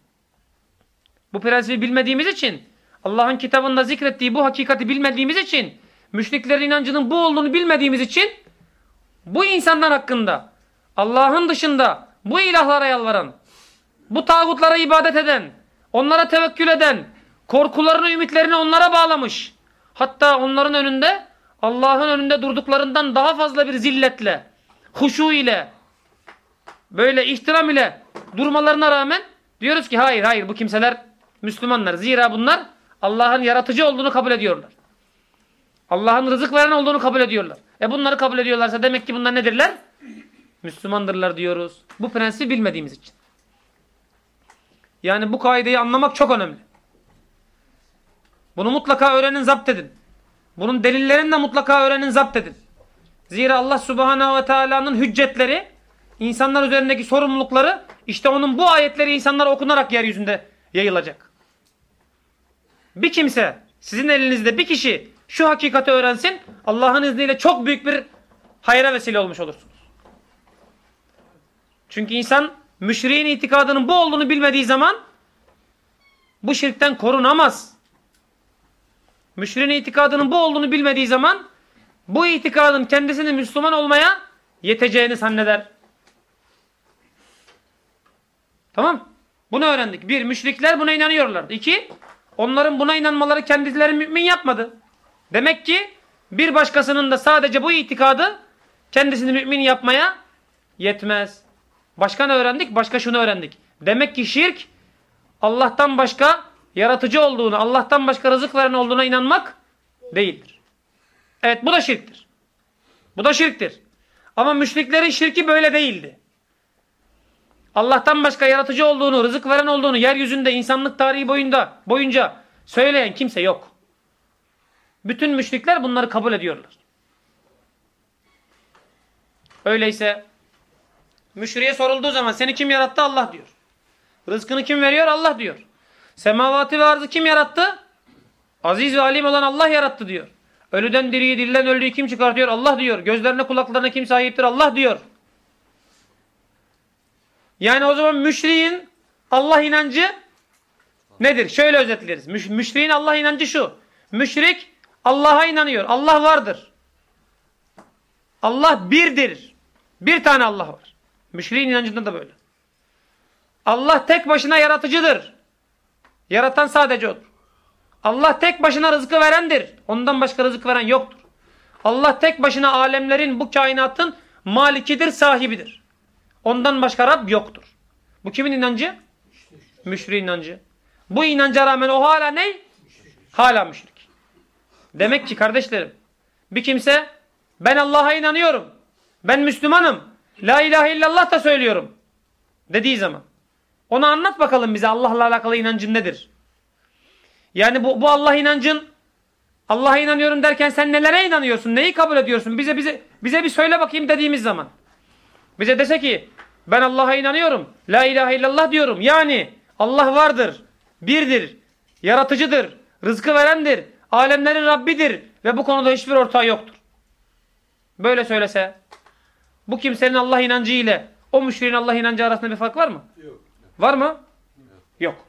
bu prensibi bilmediğimiz için, Allah'ın kitabında zikrettiği bu hakikati bilmediğimiz için, müşriklerin inancının bu olduğunu bilmediğimiz için, bu insanlar hakkında, Allah'ın dışında bu ilahlara yalvaran, bu tağutlara ibadet eden, onlara tevekkül eden, korkularını, ümitlerini onlara bağlamış. Hatta onların önünde, Allah'ın önünde durduklarından daha fazla bir zilletle, huşu ile, böyle ihtiram ile durmalarına rağmen diyoruz ki hayır hayır bu kimseler Müslümanlar. Zira bunlar Allah'ın yaratıcı olduğunu kabul ediyorlar. Allah'ın rızık veren olduğunu kabul ediyorlar. E bunları kabul ediyorlarsa demek ki bunlar nedirler? Müslümandırlar diyoruz. Bu prensibi bilmediğimiz için. Yani bu kaideyi anlamak çok önemli. Bunu mutlaka öğrenin, zapt edin. Bunun delillerini de mutlaka öğrenin, zapt edin. Zira Allah subhanahu ve teala'nın hüccetleri, insanlar üzerindeki sorumlulukları, işte onun bu ayetleri insanlara okunarak yeryüzünde yayılacak. Bir kimse, sizin elinizde bir kişi şu hakikati öğrensin, Allah'ın izniyle çok büyük bir hayra vesile olmuş olursunuz. Çünkü insan müşriğin itikadının bu olduğunu bilmediği zaman bu şirkten korunamaz. Müşriğin itikadının bu olduğunu bilmediği zaman bu itikadın kendisini Müslüman olmaya yeteceğini zanneder. Tamam. Bunu öğrendik. Bir, müşrikler buna inanıyorlardı. İki, onların buna inanmaları kendileri mümin yapmadı. Demek ki bir başkasının da sadece bu itikadı kendisini mümin yapmaya yetmez. Başka ne öğrendik? Başka şunu öğrendik. Demek ki şirk Allah'tan başka yaratıcı olduğunu, Allah'tan başka rızık veren olduğuna inanmak değildir. Evet bu da şirktir. Bu da şirktir. Ama müşriklerin şirki böyle değildi. Allah'tan başka yaratıcı olduğunu, rızık veren olduğunu yeryüzünde insanlık tarihi boyunca, boyunca söyleyen kimse yok. Bütün müşrikler bunları kabul ediyorlar. Öyleyse müşriye sorulduğu zaman seni kim yarattı? Allah diyor. Rızkını kim veriyor? Allah diyor. Semavatı ve arzı kim yarattı? Aziz ve alim olan Allah yarattı diyor. Ölüden diriyi, dilden öldüğü kim çıkartıyor? Allah diyor. Gözlerine kulaklarına kim sahiptir? Allah diyor. Yani o zaman müşriğin Allah inancı nedir? Şöyle özetleriz. Müş müşriğin Allah inancı şu. Müşrik Allah'a inanıyor. Allah vardır. Allah birdir. Bir tane Allah var. Müşriğin inancında da böyle. Allah tek başına yaratıcıdır. Yaratan sadece odur. Allah tek başına rızkı verendir. Ondan başka rızık veren yoktur. Allah tek başına alemlerin, bu kainatın malikidir, sahibidir. Ondan başka Rab yoktur. Bu kimin inancı? Müşrik inancı. Bu inanca rağmen o hala ne? Hala müşrik. Demek ki kardeşlerim bir kimse ben Allah'a inanıyorum. Ben Müslümanım. La ilahe illallah da söylüyorum. Dediği zaman. Onu anlat bakalım bize Allah'la alakalı inancın nedir? Yani bu, bu Allah inancın Allah'a inanıyorum derken sen nelere inanıyorsun? Neyi kabul ediyorsun? Bize bize bize bir söyle bakayım dediğimiz zaman. Bize dese ki ben Allah'a inanıyorum. La ilahe illallah diyorum. Yani Allah vardır. Birdir. Yaratıcıdır. Rızkı verendir. Alemlerin Rabbidir. Ve bu konuda hiçbir ortağı yoktur. Böyle söylese bu kimsenin Allah inancı ile o müşriğin Allah inancı arasında bir fark var mı? Yok. Var mı? Yok.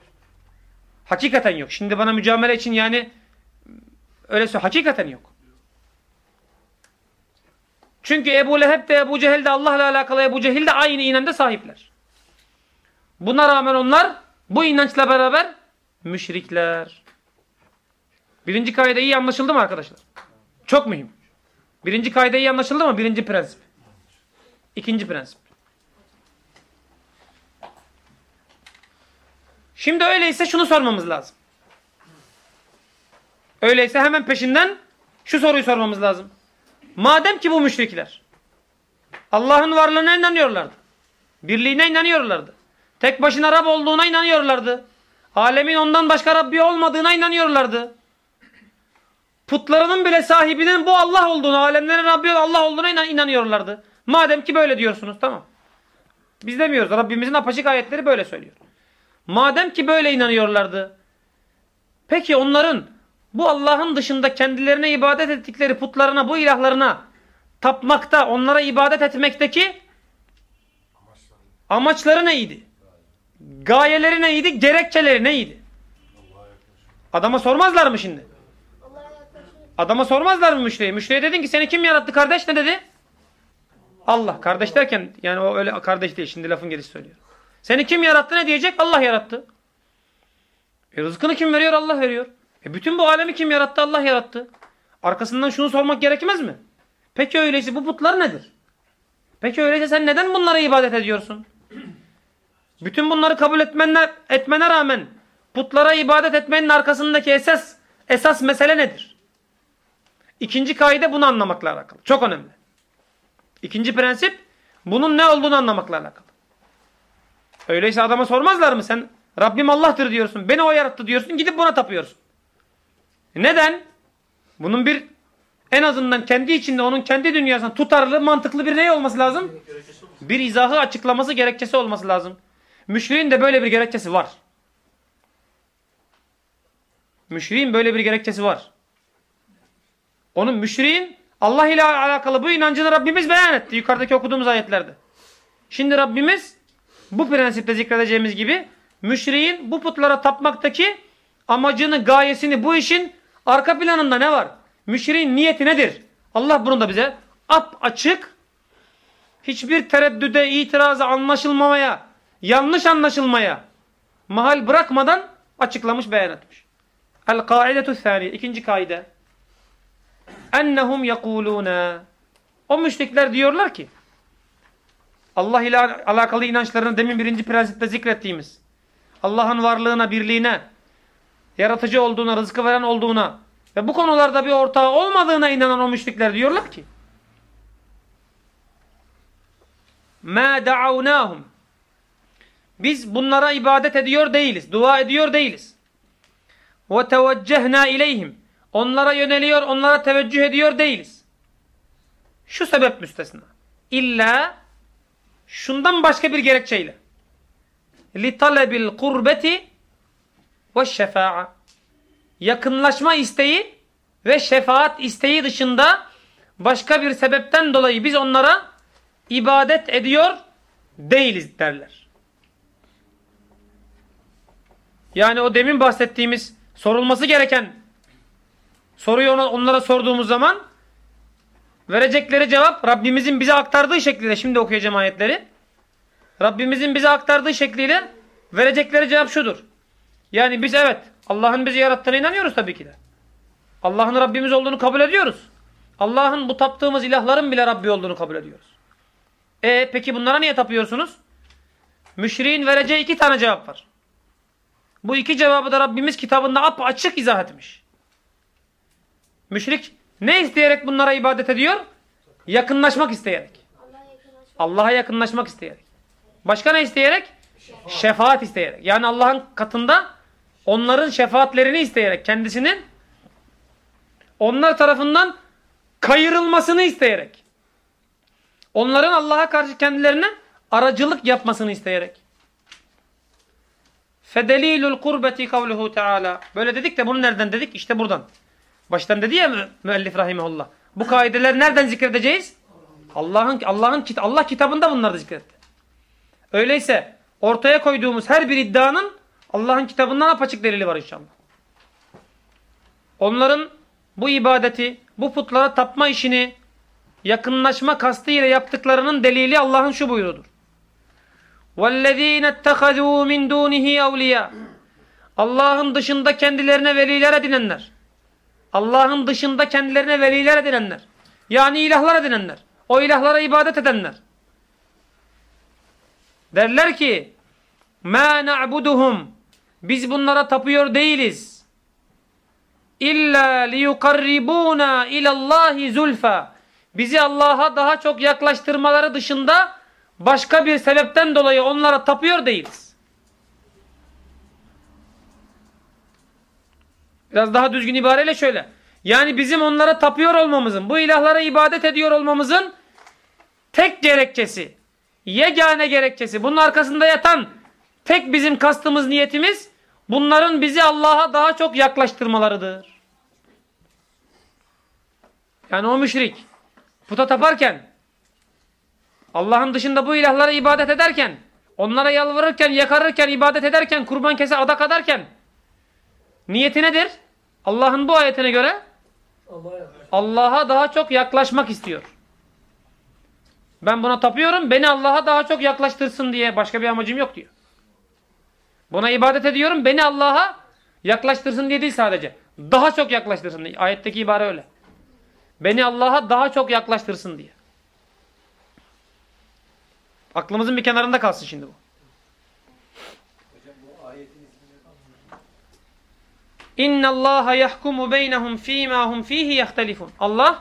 Hakikaten yok. Şimdi bana mücamele için yani öyle söyle. Hakikaten yok. Çünkü Ebu Leheb de Ebu Cehil de Allah'la alakalı Ebu Cehil de aynı inanca sahipler. Buna rağmen onlar bu inançla beraber müşrikler. Birinci kaide iyi anlaşıldı mı arkadaşlar? Çok mühim. Birinci kaide iyi anlaşıldı mı? Birinci prensip. İkinci prensip. Şimdi öyleyse şunu sormamız lazım. Öyleyse hemen peşinden şu soruyu sormamız lazım. Madem ki bu müşrikler Allah'ın varlığına inanıyorlardı. Birliğine inanıyorlardı. Tek başına Rab olduğuna inanıyorlardı. Alemin ondan başka Rabbi olmadığına inanıyorlardı. Putlarının bile sahibinin bu Allah olduğunu, alemlerin Rabbi Allah olduğuna inan inanıyorlardı. Madem ki böyle diyorsunuz tamam. Biz demiyoruz. Rabbimizin apaçık ayetleri böyle söylüyor. Madem ki böyle inanıyorlardı. Peki onların bu Allah'ın dışında kendilerine ibadet ettikleri putlarına, bu ilahlarına tapmakta, onlara ibadet etmekteki amaçları neydi? Gayeleri neydi? Gerekçeleri neydi? Adama sormazlar mı şimdi? Adama sormazlar mı müşteriye? Müşteriye dedin ki seni kim yarattı kardeş ne dedi? Allah. Kardeş derken yani o öyle kardeş değil şimdi lafın gerisi söylüyor. Seni kim yarattı ne diyecek? Allah yarattı. E rızkını kim veriyor? Allah veriyor. E bütün bu alemi kim yarattı? Allah yarattı. Arkasından şunu sormak gerekmez mi? Peki öyleyse bu putlar nedir? Peki öyleyse sen neden bunlara ibadet ediyorsun? Bütün bunları kabul etmene, etmene rağmen putlara ibadet etmenin arkasındaki esas esas mesele nedir? İkinci kaide bunu anlamakla alakalı. Çok önemli. İkinci prensip bunun ne olduğunu anlamakla alakalı. Öyleyse adama sormazlar mı sen Rabbim Allah'tır diyorsun. Beni o yarattı diyorsun. Gidip buna tapıyorsun. Neden? Bunun bir en azından kendi içinde onun kendi dünyasında tutarlı, mantıklı bir ne olması lazım? Bir izahı açıklaması, gerekçesi olması lazım. Müşriğin de böyle bir gerekçesi var. Müşriğin böyle bir gerekçesi var. Onun müşriğin Allah ile alakalı bu inancını Rabbimiz beyan etti yukarıdaki okuduğumuz ayetlerde. Şimdi Rabbimiz bu prensipte zikredeceğimiz gibi müşriğin bu putlara tapmaktaki amacını, gayesini, bu işin arka planında ne var? Müşriğin niyeti nedir? Allah bunu da bize ap açık, hiçbir tereddüde, itiraza, anlaşılmamaya, yanlış anlaşılmaya mahal bırakmadan açıklamış, beyan etmiş. El-kaidetu thani, ikinci kaide Ennehum yekuluna. O müşrikler diyorlar ki, Allah ile alakalı inançlarını demin birinci prensipte zikrettiğimiz, Allah'ın varlığına, birliğine, yaratıcı olduğuna, rızkı veren olduğuna ve bu konularda bir ortağı olmadığına inanan o müşrikler diyorlar ki, مَا دَعَوْنَاهُمْ Biz bunlara ibadet ediyor değiliz, dua ediyor değiliz. وَتَوَجَّهْنَا اِلَيْهِمْ Onlara yöneliyor, onlara teveccüh ediyor değiliz. Şu sebep müstesna. İlla şundan başka bir gerekçeyle. لِطَلَبِ الْقُرْبَةِ وَالشَّفَاعَ Yakınlaşma isteği ve şefaat isteği dışında başka bir sebepten dolayı biz onlara ibadet ediyor değiliz derler. Yani o demin bahsettiğimiz sorulması gereken soruyu onlara sorduğumuz zaman verecekleri cevap Rabbimizin bize aktardığı şekliyle şimdi okuyacağım ayetleri. Rabbimizin bize aktardığı şekliyle verecekleri cevap şudur. Yani biz evet Allah'ın bizi yarattığına inanıyoruz tabii ki de. Allah'ın Rabbimiz olduğunu kabul ediyoruz. Allah'ın bu taptığımız ilahların bile Rabbi olduğunu kabul ediyoruz. E peki bunlara niye tapıyorsunuz? Müşriğin vereceği iki tane cevap var. Bu iki cevabı da Rabbimiz kitabında açık izah etmiş. Müşrik ne isteyerek bunlara ibadet ediyor? Yakınlaşmak isteyerek. Allah'a yakınlaşmak isteyerek. Başka ne isteyerek? Şefaat isteyerek. Yani Allah'ın katında onların şefaatlerini isteyerek kendisinin onlar tarafından kayırılmasını isteyerek. Onların Allah'a karşı kendilerine aracılık yapmasını isteyerek. Fedelilul kurbeti kavluhu teala. Böyle dedik de bunu nereden dedik? İşte buradan. Baştan dedi ya müellif rahimehullah. Bu kaideleri nereden zikredeceğiz? Allah'ın Allah'ın Allah kitabında bunları zikretti. Öyleyse ortaya koyduğumuz her bir iddianın Allah'ın kitabından apaçık delili var inşallah. Onların bu ibadeti, bu putlara tapma işini yakınlaşma kastıyla yaptıklarının delili Allah'ın şu buyruğudur. وَالَّذ۪ينَ اتَّخَذُوا مِنْ دُونِهِ اَوْلِيَا Allah'ın dışında kendilerine veliler edinenler. Allah'ın dışında kendilerine veliler edinenler. Yani ilahlar edinenler. O ilahlara ibadet edenler. Derler ki مَا نَعْبُدُهُمْ Biz bunlara tapıyor değiliz. İlla liyukarribuna ilallahi zulfa. Bizi Allah'a daha çok yaklaştırmaları dışında başka bir sebepten dolayı onlara tapıyor değiliz. Biraz daha düzgün ibareyle şöyle. Yani bizim onlara tapıyor olmamızın, bu ilahlara ibadet ediyor olmamızın tek gerekçesi, yegane gerekçesi, bunun arkasında yatan tek bizim kastımız, niyetimiz bunların bizi Allah'a daha çok yaklaştırmalarıdır. Yani o müşrik puta taparken Allah'ın dışında bu ilahlara ibadet ederken onlara yalvarırken, yakarırken, ibadet ederken, kurban kese adak adarken niyeti nedir? Allah'ın bu ayetine göre Allah'a daha çok yaklaşmak istiyor. Ben buna tapıyorum, beni Allah'a daha çok yaklaştırsın diye başka bir amacım yok diyor. Buna ibadet ediyorum, beni Allah'a yaklaştırsın diye değil sadece. Daha çok yaklaştırsın diye. Ayetteki ibare öyle. Beni Allah'a daha çok yaklaştırsın diye. Aklımızın bir kenarında kalsın şimdi bu. İnna Allah yahkumu beynehum fîmâ hum fîhî yehtelifun. Allah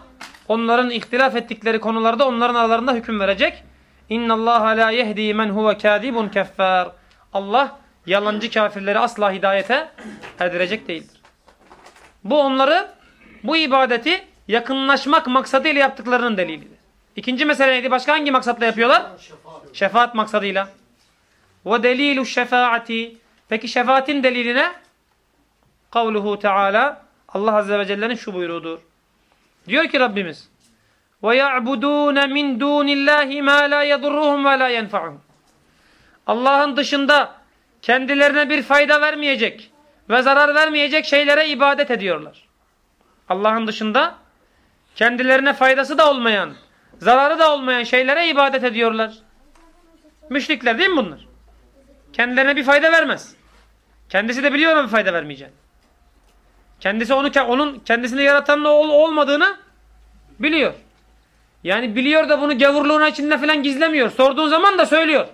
onların ihtilaf ettikleri konularda onların aralarında hüküm verecek. İnna Allah la yehdi men huve kâzibun keffâr. Allah yalancı kafirleri asla hidayete erdirecek değildir. Bu onları bu ibadeti yakınlaşmak maksadıyla yaptıklarının delilidir. İkinci mesele neydi? Başka hangi maksatla yapıyorlar? Şefaat maksadıyla. Ve delilu şefaati. Peki şefaatin delili ne? Kavluhu Teala Allah Azze ve Celle'nin şu buyruğudur. Diyor ki Rabbimiz ve ya'budun min dunillahi ma la yedurruhum ve la yenfa'uhum. Allah'ın dışında kendilerine bir fayda vermeyecek ve zarar vermeyecek şeylere ibadet ediyorlar. Allah'ın dışında kendilerine faydası da olmayan, zararı da olmayan şeylere ibadet ediyorlar. Müşrikler değil mi bunlar? Kendilerine bir fayda vermez. Kendisi de biliyor ama bir fayda vermeyeceğini. Kendisi onu onun kendisini yaratanın ol, olmadığını biliyor. Yani biliyor da bunu gavurluğuna içinde falan gizlemiyor. Sorduğun zaman da söylüyor.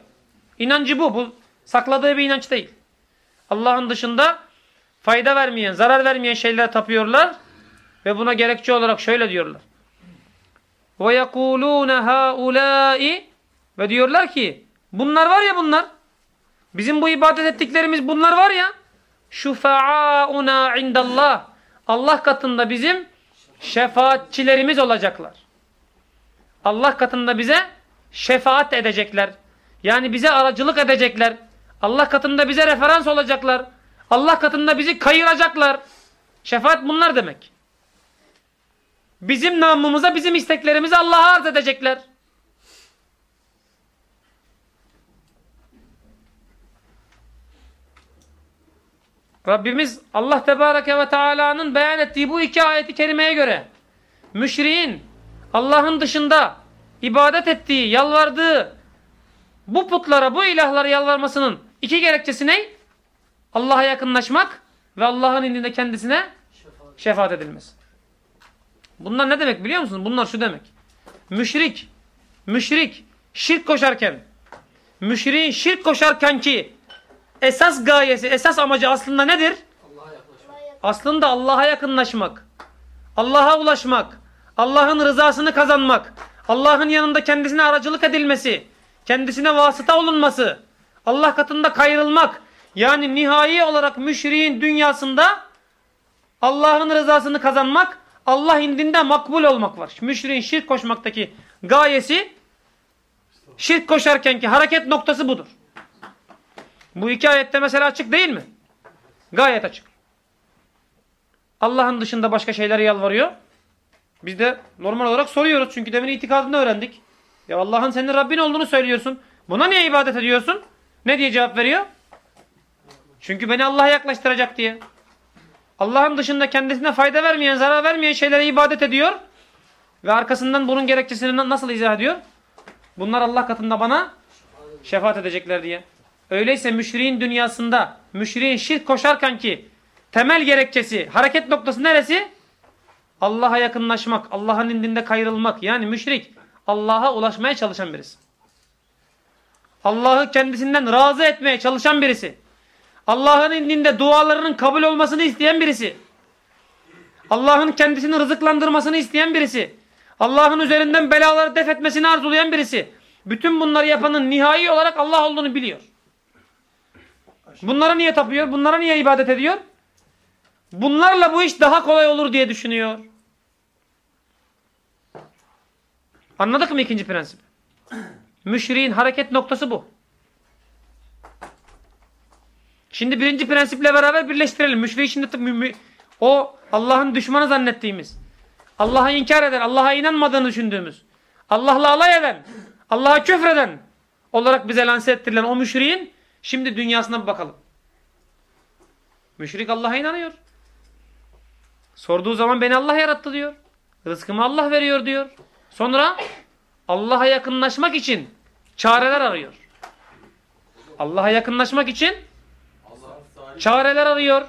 İnancı bu. Bu sakladığı bir inanç değil. Allah'ın dışında fayda vermeyen, zarar vermeyen şeylere tapıyorlar ve buna gerekçe olarak şöyle diyorlar. Ve yekulûne hâulâi ve diyorlar ki bunlar var ya bunlar. Bizim bu ibadet ettiklerimiz bunlar var ya. Şufa'auna indallah. Allah katında bizim şefaatçilerimiz olacaklar. Allah katında bize şefaat edecekler. Yani bize aracılık edecekler. Allah katında bize referans olacaklar. Allah katında bizi kayıracaklar. Şefaat bunlar demek. Bizim namımıza, bizim isteklerimizi Allah'a arz edecekler. Rabbimiz Allah Tebareke ve Teala'nın beyan ettiği bu iki ayeti kerimeye göre müşriğin Allah'ın dışında ibadet ettiği, yalvardığı bu putlara, bu ilahlara yalvarmasının iki gerekçesi ne? Allah'a yakınlaşmak ve Allah'ın indinde kendisine Şefaat. edilmesi. Bunlar ne demek biliyor musunuz? Bunlar şu demek. Müşrik, müşrik şirk koşarken, müşriğin şirk koşarken ki esas gayesi, esas amacı aslında nedir? Allah'a yaklaşmak. Aslında Allah'a yakınlaşmak, Allah'a ulaşmak, Allah'ın rızasını kazanmak, Allah'ın yanında kendisine aracılık edilmesi, kendisine vasıta olunması, Allah katında kayrılmak, yani nihai olarak müşriğin dünyasında Allah'ın rızasını kazanmak, Allah indinde makbul olmak var. Müşriğin şirk koşmaktaki gayesi, şirk koşarkenki hareket noktası budur. Bu iki ayette mesela açık değil mi? Gayet açık. Allah'ın dışında başka şeylere yalvarıyor. Biz de normal olarak soruyoruz. Çünkü demin itikadını öğrendik. Ya Allah'ın senin Rabbin olduğunu söylüyorsun. Buna niye ibadet ediyorsun? Ne diye cevap veriyor? Çünkü beni Allah'a yaklaştıracak diye. Allah'ın dışında kendisine fayda vermeyen, zarar vermeyen şeylere ibadet ediyor. Ve arkasından bunun gerekçesini na- nasıl izah ediyor? Bunlar Allah katında bana şefaat edecekler diye. Öyleyse müşriğin dünyasında, müşriğin şirk koşarken ki temel gerekçesi, hareket noktası neresi? Allah'a yakınlaşmak, Allah'ın indinde kayrılmak. Yani müşrik Allah'a ulaşmaya çalışan birisi. Allah'ı kendisinden razı etmeye çalışan birisi. Allah'ın indinde dualarının kabul olmasını isteyen birisi. Allah'ın kendisini rızıklandırmasını isteyen birisi. Allah'ın üzerinden belaları def etmesini arzulayan birisi. Bütün bunları yapanın nihai olarak Allah olduğunu biliyor. Bunlara niye tapıyor? Bunlara niye ibadet ediyor? Bunlarla bu iş daha kolay olur diye düşünüyor. Anladık mı ikinci prensip? Müşriğin hareket noktası bu. Şimdi birinci prensiple beraber birleştirelim. Müşriği şimdi o Allah'ın düşmanı zannettiğimiz, Allah'a inkar eden, Allah'a inanmadığını düşündüğümüz, Allah'la alay eden, Allah'a küfreden olarak bize lanse ettirilen o müşriğin şimdi dünyasına bir bakalım. Müşrik Allah'a inanıyor. Sorduğu zaman beni Allah yarattı diyor. Rızkımı Allah veriyor diyor. Sonra Allah'a yakınlaşmak için çareler arıyor. Allah'a yakınlaşmak için çareler arıyor.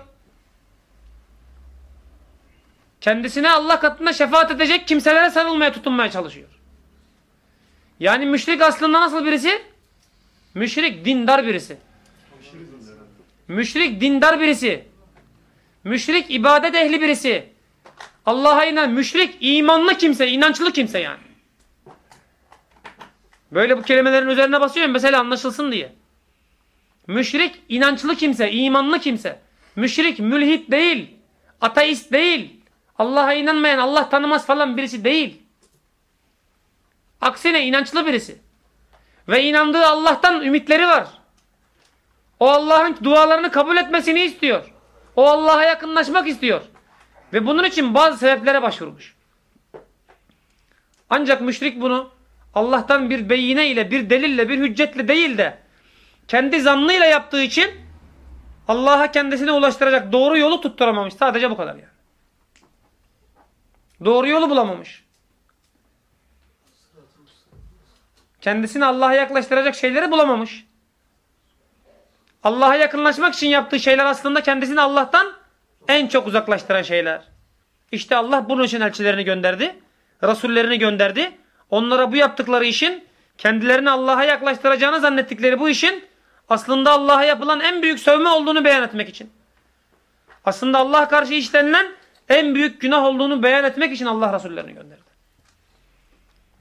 Kendisine Allah katında şefaat edecek kimselere sarılmaya tutunmaya çalışıyor. Yani müşrik aslında nasıl birisi? Müşrik dindar birisi. Müşrik dindar birisi. Müşrik ibadet ehli birisi. Allah'a inan. Müşrik imanlı kimse, inançlı kimse yani. Böyle bu kelimelerin üzerine basıyorum mesela anlaşılsın diye. Müşrik inançlı kimse, imanlı kimse. Müşrik mülhit değil, ateist değil. Allah'a inanmayan, Allah tanımaz falan birisi değil. Aksine inançlı birisi. Ve inandığı Allah'tan ümitleri var. O Allah'ın dualarını kabul etmesini istiyor. O Allah'a yakınlaşmak istiyor. Ve bunun için bazı sebeplere başvurmuş. Ancak müşrik bunu Allah'tan bir beyine ile, bir delille, bir hüccetle değil de kendi zannıyla yaptığı için Allah'a kendisine ulaştıracak doğru yolu tutturamamış. Sadece bu kadar yani. Doğru yolu bulamamış. Kendisini Allah'a yaklaştıracak şeyleri bulamamış. Allah'a yakınlaşmak için yaptığı şeyler aslında kendisini Allah'tan en çok uzaklaştıran şeyler. İşte Allah bunun için elçilerini gönderdi. Rasullerini gönderdi. Onlara bu yaptıkları işin kendilerini Allah'a yaklaştıracağını zannettikleri bu işin aslında Allah'a yapılan en büyük sövme olduğunu beyan etmek için. Aslında Allah'a karşı işlenilen en büyük günah olduğunu beyan etmek için Allah Resullerini gönderdi.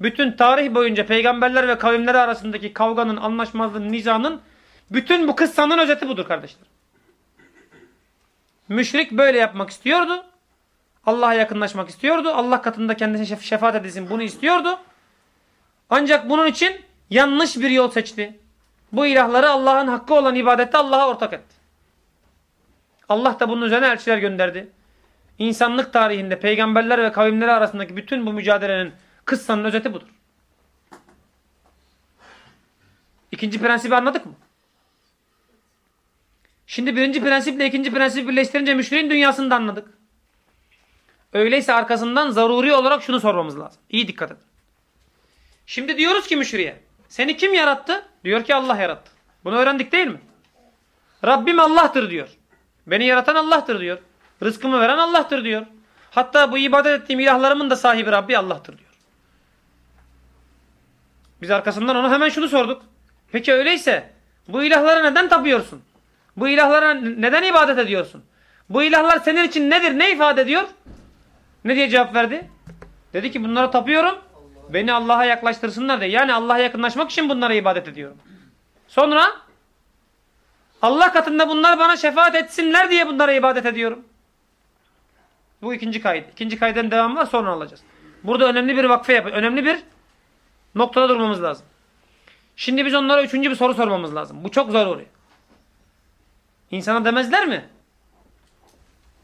Bütün tarih boyunca peygamberler ve kavimleri arasındaki kavganın, anlaşmazlığın, nizanın bütün bu kıssanın özeti budur kardeşler. Müşrik böyle yapmak istiyordu. Allah'a yakınlaşmak istiyordu. Allah katında kendisine şefaat edilsin bunu istiyordu. Ancak bunun için yanlış bir yol seçti. Bu ilahları Allah'ın hakkı olan ibadette Allah'a ortak etti. Allah da bunun üzerine elçiler gönderdi. İnsanlık tarihinde peygamberler ve kavimleri arasındaki bütün bu mücadelenin kıssanın özeti budur. İkinci prensibi anladık mı? Şimdi birinci prensiple ikinci prensibi birleştirince müşriğin dünyasını da anladık. Öyleyse arkasından zaruri olarak şunu sormamız lazım. İyi dikkat edin. Şimdi diyoruz ki müşriye, seni kim yarattı? Diyor ki Allah yarattı. Bunu öğrendik değil mi? Rabbim Allah'tır diyor. Beni yaratan Allah'tır diyor. Rızkımı veren Allah'tır diyor. Hatta bu ibadet ettiğim ilahlarımın da sahibi Rabbi Allah'tır diyor. Biz arkasından ona hemen şunu sorduk. Peki öyleyse bu ilahlara neden tapıyorsun? Bu ilahlara neden ibadet ediyorsun? Bu ilahlar senin için nedir? Ne ifade ediyor? Ne diye cevap verdi? Dedi ki bunlara tapıyorum. Beni Allah'a yaklaştırsınlar diye. Yani Allah'a yakınlaşmak için bunlara ibadet ediyorum. Sonra Allah katında bunlar bana şefaat etsinler diye bunlara ibadet ediyorum. Bu ikinci kayıt. İkinci kaydın devamı var sonra alacağız. Burada önemli bir vakfe yapıyor. Önemli bir noktada durmamız lazım. Şimdi biz onlara üçüncü bir soru sormamız lazım. Bu çok zaruri. İnsana demezler mi?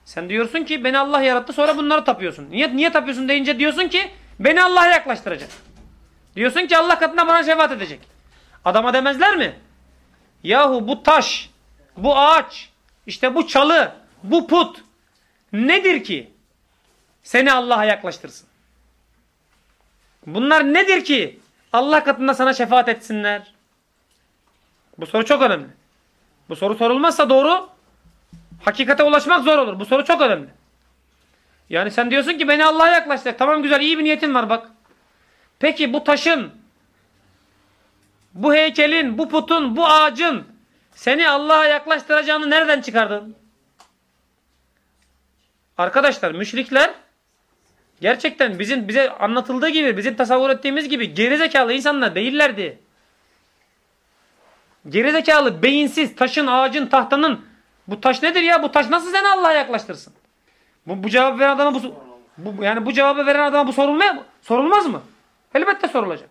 Sen diyorsun ki beni Allah yarattı sonra bunları tapıyorsun. Niye, niye tapıyorsun deyince diyorsun ki beni Allah'a yaklaştıracak. Diyorsun ki Allah katında bana şefaat edecek. Adama demezler mi? Yahu bu taş, bu ağaç, işte bu çalı, bu put nedir ki seni Allah'a yaklaştırsın? Bunlar nedir ki Allah katında sana şefaat etsinler? Bu soru çok önemli. Bu soru sorulmazsa doğru hakikate ulaşmak zor olur. Bu soru çok önemli. Yani sen diyorsun ki beni Allah'a yaklaştır. Tamam güzel iyi bir niyetin var bak. Peki bu taşın, bu heykelin, bu putun, bu ağacın seni Allah'a yaklaştıracağını nereden çıkardın? Arkadaşlar müşrikler gerçekten bizim bize anlatıldığı gibi, bizim tasavvur ettiğimiz gibi gerizekalı insanlar değillerdi. Gerizekalı, beyinsiz, taşın, ağacın, tahtanın bu taş nedir ya? Bu taş nasıl seni Allah'a yaklaştırsın? Bu, bu cevabı veren adama bu, bu yani bu cevabı veren adama bu sorulmaya sorulmaz mı? Elbette sorulacak.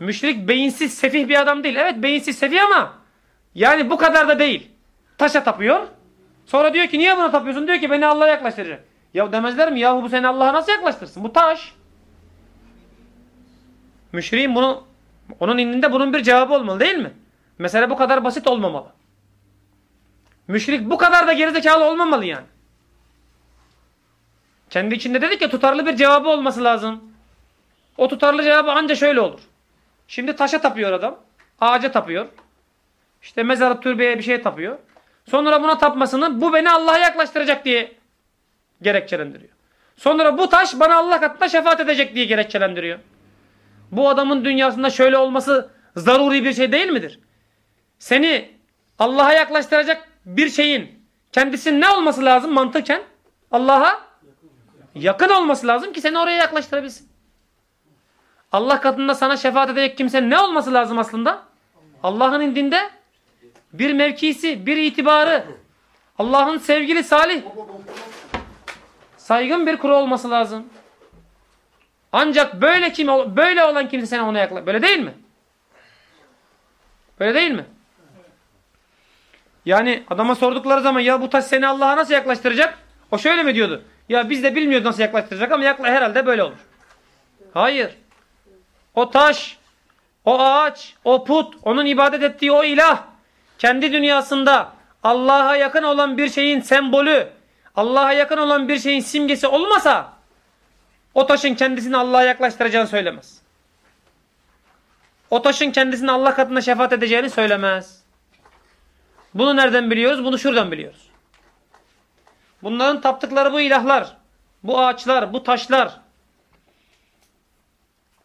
Müşrik beyinsiz, sefih bir adam değil. Evet beyinsiz, sefih ama yani bu kadar da değil. Taşa tapıyor. Sonra diyor ki niye buna tapıyorsun? Diyor ki beni Allah'a yaklaştıracak. Ya demezler mi? Yahu bu seni Allah'a nasıl yaklaştırsın? Bu taş. Müşriğin bunu onun indinde bunun bir cevabı olmalı değil mi? Mesele bu kadar basit olmamalı. Müşrik bu kadar da gerizekalı olmamalı yani. Kendi içinde dedik ya tutarlı bir cevabı olması lazım. O tutarlı cevabı anca şöyle olur. Şimdi taşa tapıyor adam. Ağaca tapıyor. İşte mezarı türbeye bir şey tapıyor. Sonra buna tapmasını bu beni Allah'a yaklaştıracak diye gerekçelendiriyor. Sonra bu taş bana Allah katında şefaat edecek diye gerekçelendiriyor. Bu adamın dünyasında şöyle olması zaruri bir şey değil midir? Seni Allah'a yaklaştıracak bir şeyin kendisinin ne olması lazım mantıken? Allah'a yakın olması lazım ki seni oraya yaklaştırabilsin. Allah katında sana şefaat edecek kimsenin ne olması lazım aslında? Allah'ın indinde bir mevkisi, bir itibarı, Allah'ın sevgili salih Saygın bir kuru olması lazım. Ancak böyle kim böyle olan kimse sen ona yaklaş. Böyle değil mi? Böyle değil mi? Yani adama sordukları zaman ya bu taş seni Allah'a nasıl yaklaştıracak? O şöyle mi diyordu? Ya biz de bilmiyoruz nasıl yaklaştıracak ama yakla herhalde böyle olur. Hayır. O taş, o ağaç, o put, onun ibadet ettiği o ilah kendi dünyasında Allah'a yakın olan bir şeyin sembolü, Allah'a yakın olan bir şeyin simgesi olmasa o taşın kendisini Allah'a yaklaştıracağını söylemez. O taşın kendisini Allah katında şefaat edeceğini söylemez. Bunu nereden biliyoruz? Bunu şuradan biliyoruz. Bunların taptıkları bu ilahlar, bu ağaçlar, bu taşlar,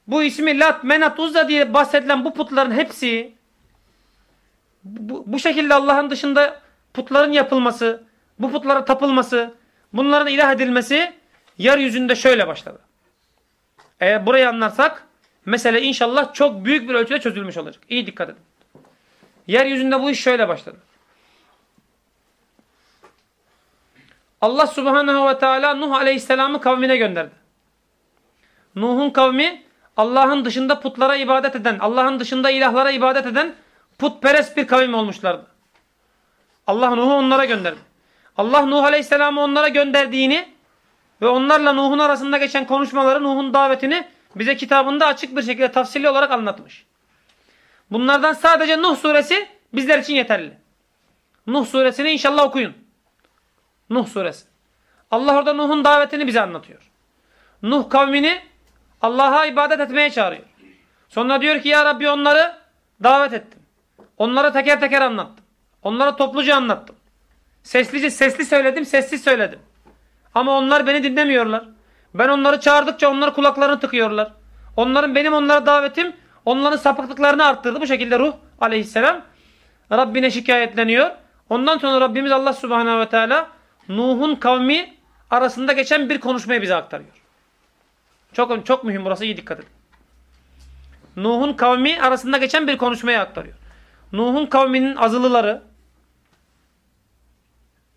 bu ismi Lat, Menat, Uzza diye bahsedilen bu putların hepsi bu, bu şekilde Allah'ın dışında putların yapılması, bu putlara tapılması, bunların ilah edilmesi yeryüzünde şöyle başladı. Eğer burayı anlarsak mesele inşallah çok büyük bir ölçüde çözülmüş olacak. İyi dikkat edin. Yeryüzünde bu iş şöyle başladı. Allah subhanahu ve teala Nuh aleyhisselamı kavmine gönderdi. Nuh'un kavmi Allah'ın dışında putlara ibadet eden, Allah'ın dışında ilahlara ibadet eden putperest bir kavim olmuşlardı. Allah Nuh'u onlara gönderdi. Allah Nuh aleyhisselamı onlara gönderdiğini ve onlarla Nuh'un arasında geçen konuşmaları, Nuh'un davetini bize kitabında açık bir şekilde tafsili olarak anlatmış. Bunlardan sadece Nuh suresi bizler için yeterli. Nuh suresini inşallah okuyun. Nuh suresi. Allah orada Nuh'un davetini bize anlatıyor. Nuh kavmini Allah'a ibadet etmeye çağırıyor. Sonra diyor ki ya Rabbi onları davet ettim. Onlara teker teker anlattım. Onlara topluca anlattım. Seslice sesli söyledim, sessiz söyledim. Ama onlar beni dinlemiyorlar. Ben onları çağırdıkça onları kulaklarını tıkıyorlar. Onların benim onlara davetim onların sapıklıklarını arttırdı. Bu şekilde ruh aleyhisselam Rabbine şikayetleniyor. Ondan sonra Rabbimiz Allah subhanehu ve teala Nuh'un kavmi arasında geçen bir konuşmayı bize aktarıyor. Çok çok mühim burası iyi dikkat edin. Nuh'un kavmi arasında geçen bir konuşmayı aktarıyor. Nuh'un kavminin azılıları,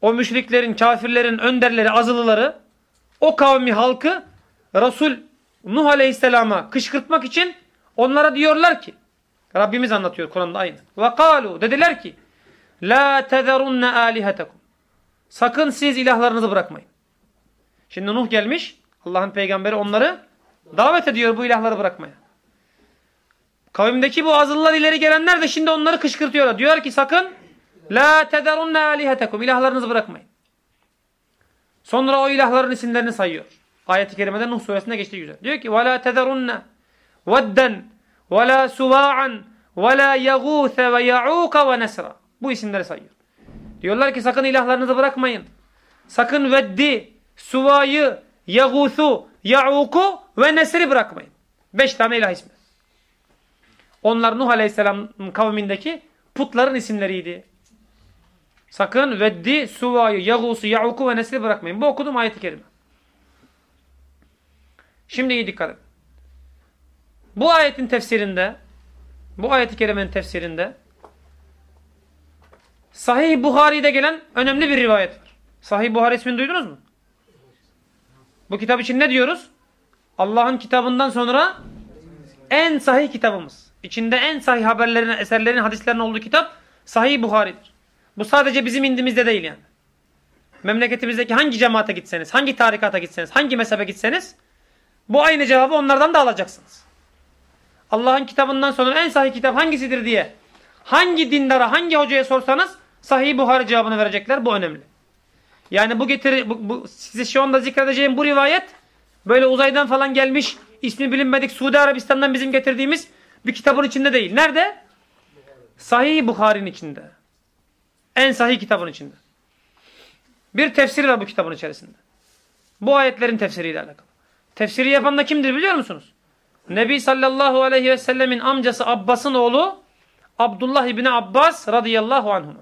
o müşriklerin, kafirlerin önderleri, azılıları, o kavmi halkı Resul Nuh Aleyhisselam'a kışkırtmak için onlara diyorlar ki, Rabbimiz anlatıyor Kur'an'da aynı. Ve kalu dediler ki, La tezerunne alihetekum. Sakın siz ilahlarınızı bırakmayın. Şimdi Nuh gelmiş, Allah'ın peygamberi onları davet ediyor bu ilahları bırakmaya. Kavimdeki bu azıllar ileri gelenler de şimdi onları kışkırtıyorlar. Diyor ki sakın La tederunne alihetekum. İlahlarınızı bırakmayın. Sonra o ilahların isimlerini sayıyor. Ayet-i kerimede Nuh suresinde geçtiği güzel. Diyor ki: "Ve la tederunne vedden ve la suva'an ve la yagûse ve ya'ûka ve nesra." Bu isimleri sayıyor. Diyorlar ki sakın ilahlarınızı bırakmayın. Sakın veddi, suvayı, yagûsu, ya'ûku ve nesri bırakmayın. Beş tane ilah ismi. Onlar Nuh Aleyhisselam'ın kavmindeki putların isimleriydi. Sakın Veddi, Suva'yı, Yagus'u, Ya'uku ve Nesri bırakmayın. Bu okudum ayet-i kerime. Şimdi iyi dikkat edin. Bu ayetin tefsirinde, bu ayet-i kerimenin tefsirinde Sahih Buhari'de gelen önemli bir rivayet var. Sahih Buhari ismini duydunuz mu? Bu kitap için ne diyoruz? Allah'ın kitabından sonra en sahih kitabımız. İçinde en sahih haberlerin, eserlerin, hadislerin olduğu kitap Sahih Buhari'dir. Bu sadece bizim indimizde değil yani. Memleketimizdeki hangi cemaate gitseniz, hangi tarikata gitseniz, hangi mezhebe gitseniz bu aynı cevabı onlardan da alacaksınız. Allah'ın kitabından sonra en sahih kitap hangisidir diye hangi dindara, hangi hocaya sorsanız Sahih Buhari cevabını verecekler. Bu önemli. Yani bu getiri, bu, bu, size şu anda zikredeceğim bu rivayet böyle uzaydan falan gelmiş, ismi bilinmedik Suudi Arabistan'dan bizim getirdiğimiz bir kitabın içinde değil. Nerede? Sahih Buhari'nin içinde. En sahih kitabın içinde. Bir tefsiri var bu kitabın içerisinde. Bu ayetlerin tefsiriyle alakalı. Tefsiri yapan da kimdir biliyor musunuz? Nebi sallallahu aleyhi ve sellemin amcası Abbas'ın oğlu Abdullah İbni Abbas radıyallahu anhuma.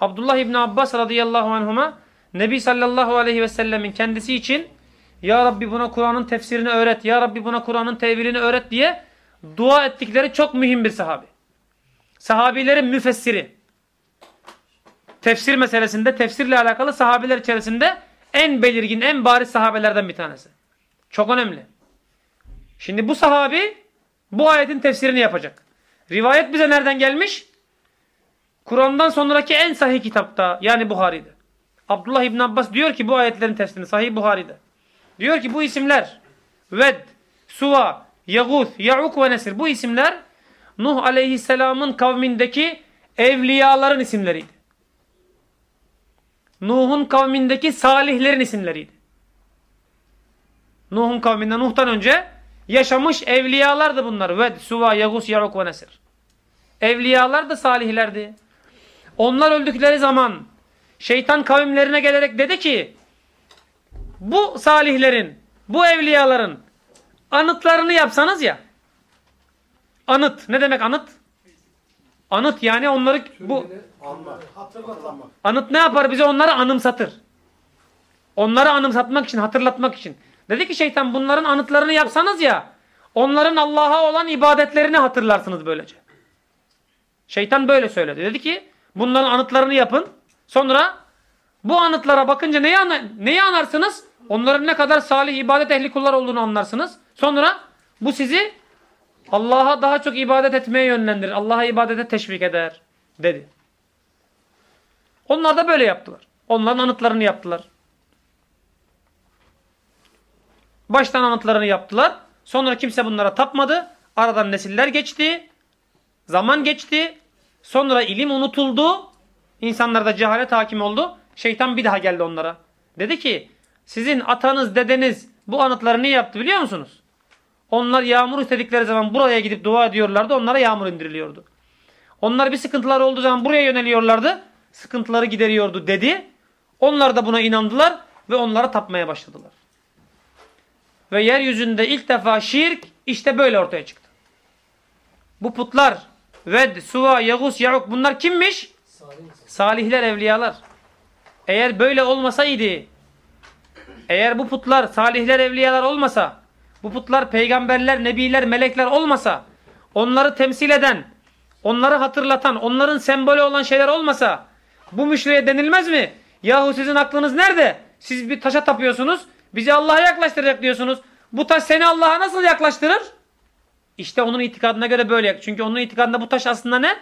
Abdullah İbni Abbas radıyallahu anhuma Nebi sallallahu aleyhi ve sellemin kendisi için Ya Rabbi buna Kur'an'ın tefsirini öğret, Ya Rabbi buna Kur'an'ın tevilini öğret diye dua ettikleri çok mühim bir sahabi. Sahabilerin müfessiri. Tefsir meselesinde, tefsirle alakalı sahabiler içerisinde en belirgin, en bariz sahabelerden bir tanesi. Çok önemli. Şimdi bu sahabi bu ayetin tefsirini yapacak. Rivayet bize nereden gelmiş? Kur'an'dan sonraki en sahih kitapta yani Buhari'de. Abdullah İbn Abbas diyor ki bu ayetlerin tefsirini sahih Buhari'de. Diyor ki bu isimler Ved, Suva, Yağuz, Ya'uk ve Nesir bu isimler Nuh aleyhisselamın kavmindeki evliyaların isimleriydi. Nuh'un kavmindeki salihlerin isimleriydi. Nuh'un kavminde Nuh'tan önce yaşamış evliyalardı bunlar. Ved, Suva, Yağuz, Ya'uk ve Nesir. Evliyalar da salihlerdi. Onlar öldükleri zaman şeytan kavimlerine gelerek dedi ki bu salihlerin, bu evliyaların anıtlarını yapsanız ya. Anıt. Ne demek anıt? Anıt yani onları bu anıt ne yapar? Bize onları anımsatır. Onları anımsatmak için, hatırlatmak için. Dedi ki şeytan bunların anıtlarını yapsanız ya onların Allah'a olan ibadetlerini hatırlarsınız böylece. Şeytan böyle söyledi. Dedi ki bunların anıtlarını yapın. Sonra bu anıtlara bakınca neyi, ana neyi anarsınız? Onların ne kadar salih ibadet ehli kullar olduğunu anlarsınız. Sonra bu sizi Allah'a daha çok ibadet etmeye yönlendirir. Allah'a ibadete teşvik eder dedi. Onlar da böyle yaptılar. Onların anıtlarını yaptılar. Baştan anıtlarını yaptılar. Sonra kimse bunlara tapmadı. Aradan nesiller geçti. Zaman geçti. Sonra ilim unutuldu. İnsanlarda cehalet hakim oldu. Şeytan bir daha geldi onlara. Dedi ki sizin atanız, dedeniz bu anıtları niye yaptı biliyor musunuz? Onlar yağmur istedikleri zaman buraya gidip dua ediyorlardı. Onlara yağmur indiriliyordu. Onlar bir sıkıntılar olduğu zaman buraya yöneliyorlardı. Sıkıntıları gideriyordu dedi. Onlar da buna inandılar ve onlara tapmaya başladılar. Ve yeryüzünde ilk defa şirk işte böyle ortaya çıktı. Bu putlar Ved, Suva, Yağus, Ya'uk bunlar kimmiş? Salihler, evliyalar. Eğer böyle olmasaydı, eğer bu putlar salihler, evliyalar olmasa, bu putlar peygamberler, nebiler, melekler olmasa, onları temsil eden, onları hatırlatan, onların sembolü olan şeyler olmasa, bu müşriye denilmez mi? Yahu sizin aklınız nerede? Siz bir taşa tapıyorsunuz, bizi Allah'a yaklaştıracak diyorsunuz. Bu taş seni Allah'a nasıl yaklaştırır? İşte onun itikadına göre böyle. Çünkü onun itikadında bu taş aslında ne?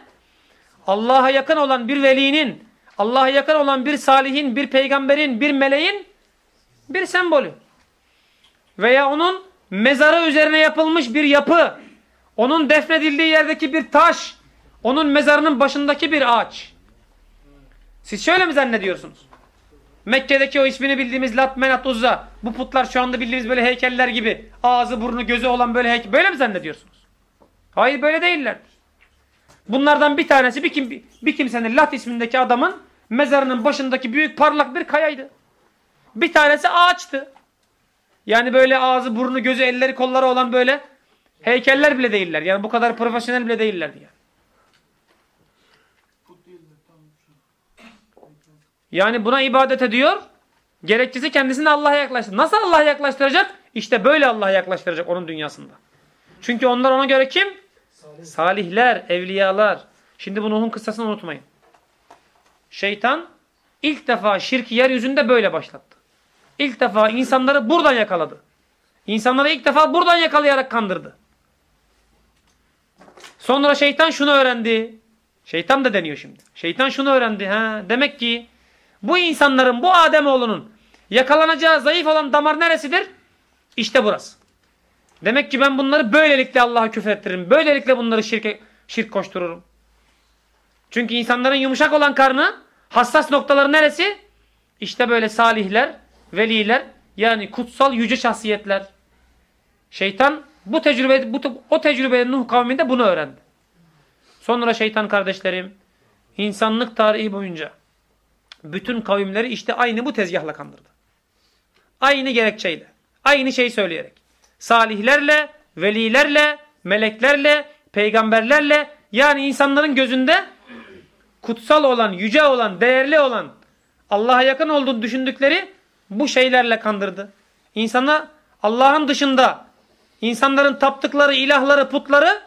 Allah'a yakın olan bir velinin, Allah'a yakın olan bir salihin, bir peygamberin, bir meleğin bir sembolü. Veya onun mezarı üzerine yapılmış bir yapı, onun defnedildiği yerdeki bir taş, onun mezarının başındaki bir ağaç. Siz şöyle mi zannediyorsunuz? Mekke'deki o ismini bildiğimiz Lat, Menat, Uzza, bu putlar şu anda bildiğimiz böyle heykeller gibi ağzı, burnu, gözü olan böyle heykel. Böyle mi zannediyorsunuz? Hayır böyle değiller. Bunlardan bir tanesi bir, kim, bir kimsenin Lat ismindeki adamın mezarının başındaki büyük parlak bir kayaydı. Bir tanesi ağaçtı. Yani böyle ağzı, burnu, gözü, elleri, kolları olan böyle heykeller bile değiller. Yani bu kadar profesyonel bile değillerdi yani. Yani buna ibadet ediyor. Gerekçesi kendisini Allah'a yaklaştırır. Nasıl Allah'a yaklaştıracak? İşte böyle Allah'a yaklaştıracak onun dünyasında. Çünkü onlar ona göre kim? Salih. Salihler, evliyalar. Şimdi bu Nuh'un kıssasını unutmayın. Şeytan ilk defa şirki yeryüzünde böyle başlattı. İlk defa insanları buradan yakaladı. İnsanları ilk defa buradan yakalayarak kandırdı. Sonra şeytan şunu öğrendi. Şeytan da deniyor şimdi. Şeytan şunu öğrendi. Ha, demek ki bu insanların, bu Ademoğlunun yakalanacağı zayıf olan damar neresidir? İşte burası. Demek ki ben bunları böylelikle Allah'a küfrettiririm. Böylelikle bunları şirke, şirk koştururum. Çünkü insanların yumuşak olan karnı, hassas noktaları neresi? İşte böyle salihler, veliler, yani kutsal yüce şahsiyetler. Şeytan bu tecrübe, bu, o tecrübede Nuh kavminde bunu öğrendi. Sonra şeytan kardeşlerim, insanlık tarihi boyunca bütün kavimleri işte aynı bu tezgahla kandırdı. Aynı gerekçeyle. Aynı şeyi söyleyerek. Salihlerle, velilerle, meleklerle, peygamberlerle yani insanların gözünde kutsal olan, yüce olan, değerli olan, Allah'a yakın olduğunu düşündükleri bu şeylerle kandırdı. İnsana Allah'ın dışında insanların taptıkları ilahları, putları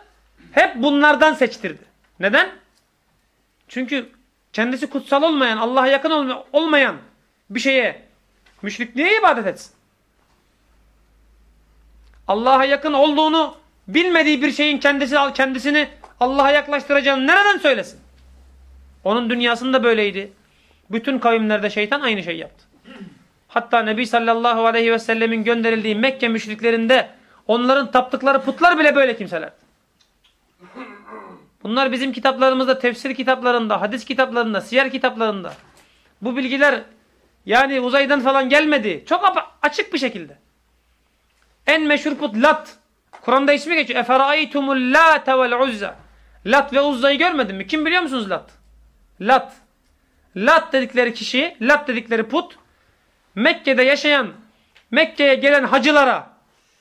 hep bunlardan seçtirdi. Neden? Çünkü kendisi kutsal olmayan, Allah'a yakın olmayan bir şeye Müşrik niye ibadet etsin? Allah'a yakın olduğunu bilmediği bir şeyin kendisi kendisini Allah'a yaklaştıracağını nereden söylesin? Onun dünyasında böyleydi. Bütün kavimlerde şeytan aynı şey yaptı. Hatta Nebi sallallahu aleyhi ve sellemin gönderildiği Mekke müşriklerinde onların taptıkları putlar bile böyle kimselerdi. Bunlar bizim kitaplarımızda, tefsir kitaplarında, hadis kitaplarında, siyer kitaplarında. Bu bilgiler yani uzaydan falan gelmedi. Çok açık bir şekilde. En meşhur put Lat. Kur'an'da ismi geçiyor. Eferaytumul Late vel Uzza. Lat ve Uzza'yı görmedin mi? Kim biliyor musunuz Lat? Lat. Lat dedikleri kişi, Lat dedikleri put Mekke'de yaşayan, Mekke'ye gelen hacılara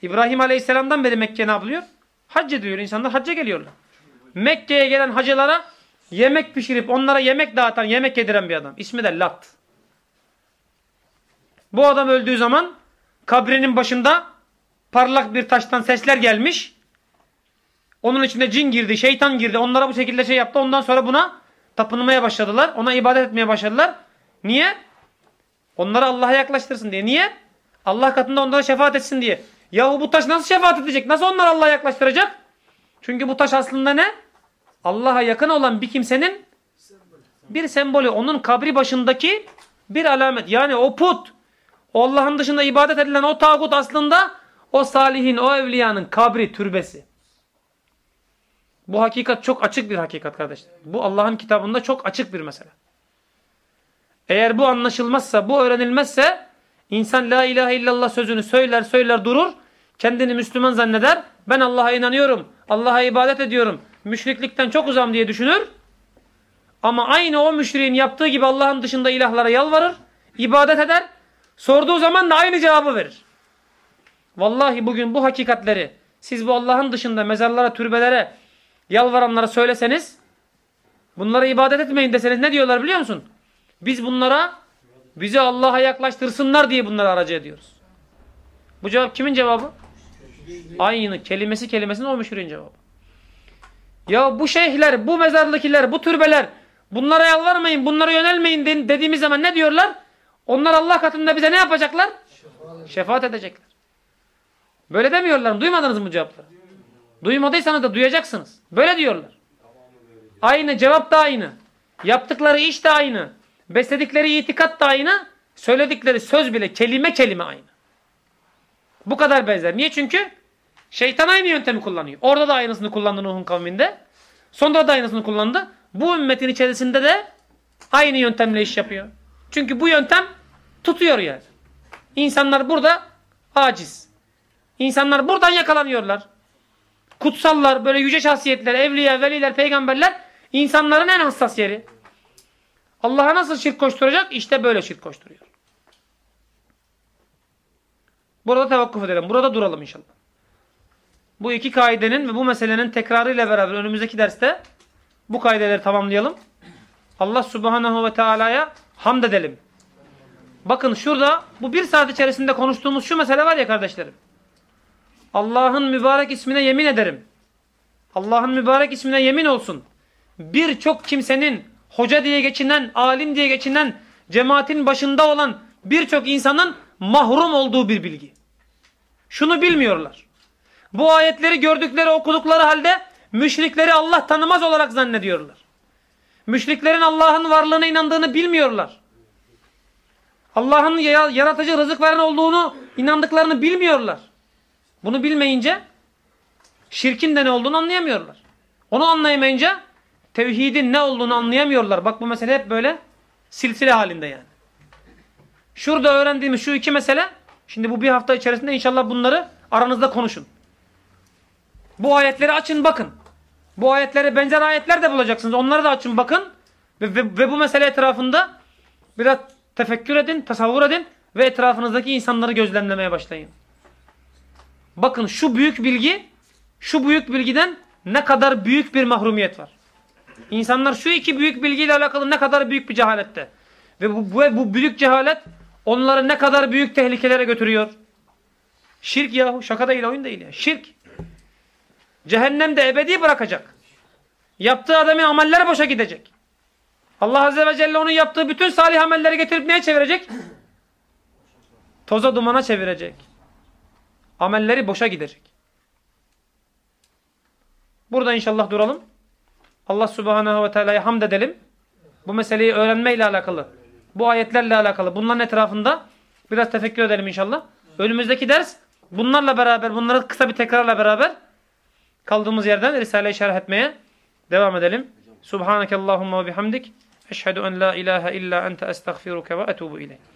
İbrahim Aleyhisselam'dan beri Mekke ne yapılıyor? Hac ediliyor. İnsanlar hacca geliyorlar. Mekke'ye gelen hacılara yemek pişirip onlara yemek dağıtan, yemek yediren bir adam. İsmi de Lat. Bu adam öldüğü zaman kabrinin başında parlak bir taştan sesler gelmiş. Onun içinde cin girdi, şeytan girdi. Onlara bu şekilde şey yaptı. Ondan sonra buna tapınmaya başladılar. Ona ibadet etmeye başladılar. Niye? Onları Allah'a yaklaştırsın diye. Niye? Allah katında onlara şefaat etsin diye. Yahu bu taş nasıl şefaat edecek? Nasıl onları Allah'a yaklaştıracak? Çünkü bu taş aslında ne? Allah'a yakın olan bir kimsenin bir sembolü. Onun kabri başındaki bir alamet. Yani o put, Allah'ın dışında ibadet edilen o tağut aslında o salihin, o evliyanın kabri, türbesi. Bu hakikat çok açık bir hakikat kardeşler. Bu Allah'ın kitabında çok açık bir mesele. Eğer bu anlaşılmazsa, bu öğrenilmezse insan la ilahe illallah sözünü söyler söyler durur. Kendini Müslüman zanneder. Ben Allah'a inanıyorum. Allah'a ibadet ediyorum. Müşriklikten çok uzam diye düşünür. Ama aynı o müşriğin yaptığı gibi Allah'ın dışında ilahlara yalvarır. ibadet eder. Sorduğu zaman da aynı cevabı verir. Vallahi bugün bu hakikatleri siz bu Allah'ın dışında mezarlara, türbelere, yalvaranlara söyleseniz bunlara ibadet etmeyin deseniz ne diyorlar biliyor musun? Biz bunlara bizi Allah'a yaklaştırsınlar diye bunları aracı ediyoruz. Bu cevap kimin cevabı? Aynı kelimesi kelimesinin o müşriğin cevabı. Ya bu şeyhler, bu mezarlıkiler, bu türbeler bunlara yalvarmayın, bunlara yönelmeyin dediğimiz zaman ne diyorlar? Onlar Allah katında bize ne yapacaklar? Şefaat, Şefaat edecekler. Böyle demiyorlar mı? Duymadınız mı bu cevapları? Duymadıysanız da duyacaksınız. Böyle diyorlar. Aynı cevap da aynı. Yaptıkları iş de aynı. Besledikleri itikat da aynı. Söyledikleri söz bile kelime kelime aynı. Bu kadar benzer. Niye? Çünkü şeytan aynı yöntemi kullanıyor. Orada da aynısını kullandı Nuh'un kavminde. Sonra da aynısını kullandı. Bu ümmetin içerisinde de aynı yöntemle iş yapıyor. Çünkü bu yöntem tutuyor yani. İnsanlar burada aciz. İnsanlar buradan yakalanıyorlar. Kutsallar, böyle yüce şahsiyetler, evliya, veliler, peygamberler insanların en hassas yeri. Allah'a nasıl şirk koşturacak? İşte böyle şirk koşturuyor. Burada tevakkuf edelim. Burada duralım inşallah. Bu iki kaidenin ve bu meselenin tekrarıyla beraber önümüzdeki derste bu kaideleri tamamlayalım. Allah subhanahu ve teala'ya hamd edelim. Bakın şurada bu bir saat içerisinde konuştuğumuz şu mesele var ya kardeşlerim. Allah'ın mübarek ismine yemin ederim. Allah'ın mübarek ismine yemin olsun. Birçok kimsenin hoca diye geçinen, alim diye geçinen, cemaatin başında olan birçok insanın mahrum olduğu bir bilgi. Şunu bilmiyorlar. Bu ayetleri gördükleri, okudukları halde müşrikleri Allah tanımaz olarak zannediyorlar. Müşriklerin Allah'ın varlığına inandığını bilmiyorlar. Allah'ın yaratıcı rızık veren olduğunu inandıklarını bilmiyorlar. Bunu bilmeyince şirkin de ne olduğunu anlayamıyorlar. Onu anlayamayınca tevhidin ne olduğunu anlayamıyorlar. Bak bu mesele hep böyle silsile halinde yani. Şurada öğrendiğimiz şu iki mesele şimdi bu bir hafta içerisinde inşallah bunları aranızda konuşun. Bu ayetleri açın bakın. Bu ayetlere benzer ayetler de bulacaksınız. Onları da açın bakın. Ve, ve, ve bu mesele etrafında biraz tefekkür edin, tasavvur edin ve etrafınızdaki insanları gözlemlemeye başlayın. Bakın şu büyük bilgi, şu büyük bilgiden ne kadar büyük bir mahrumiyet var. İnsanlar şu iki büyük bilgiyle alakalı ne kadar büyük bir cehalette. Ve bu, bu, bu büyük cehalet onları ne kadar büyük tehlikelere götürüyor. Şirk yahu şaka değil oyun değil ya. Şirk. Cehennemde ebedi bırakacak. Yaptığı adamın ameller boşa gidecek. Allah Azze ve Celle onun yaptığı bütün salih amelleri getirip neye çevirecek? toza dumana çevirecek. Amelleri boşa gidecek. Burada inşallah duralım. Allah subhanahu ve teala'ya hamd edelim. Bu meseleyi öğrenmeyle alakalı, bu ayetlerle alakalı, bunların etrafında biraz tefekkür edelim inşallah. Önümüzdeki ders bunlarla beraber, bunları kısa bir tekrarla beraber kaldığımız yerden Risale-i Şerh etmeye devam edelim. Subhaneke Allahumma ve bihamdik. Eşhedü en la ilahe illa ente estağfiruke ve etubu ileyk.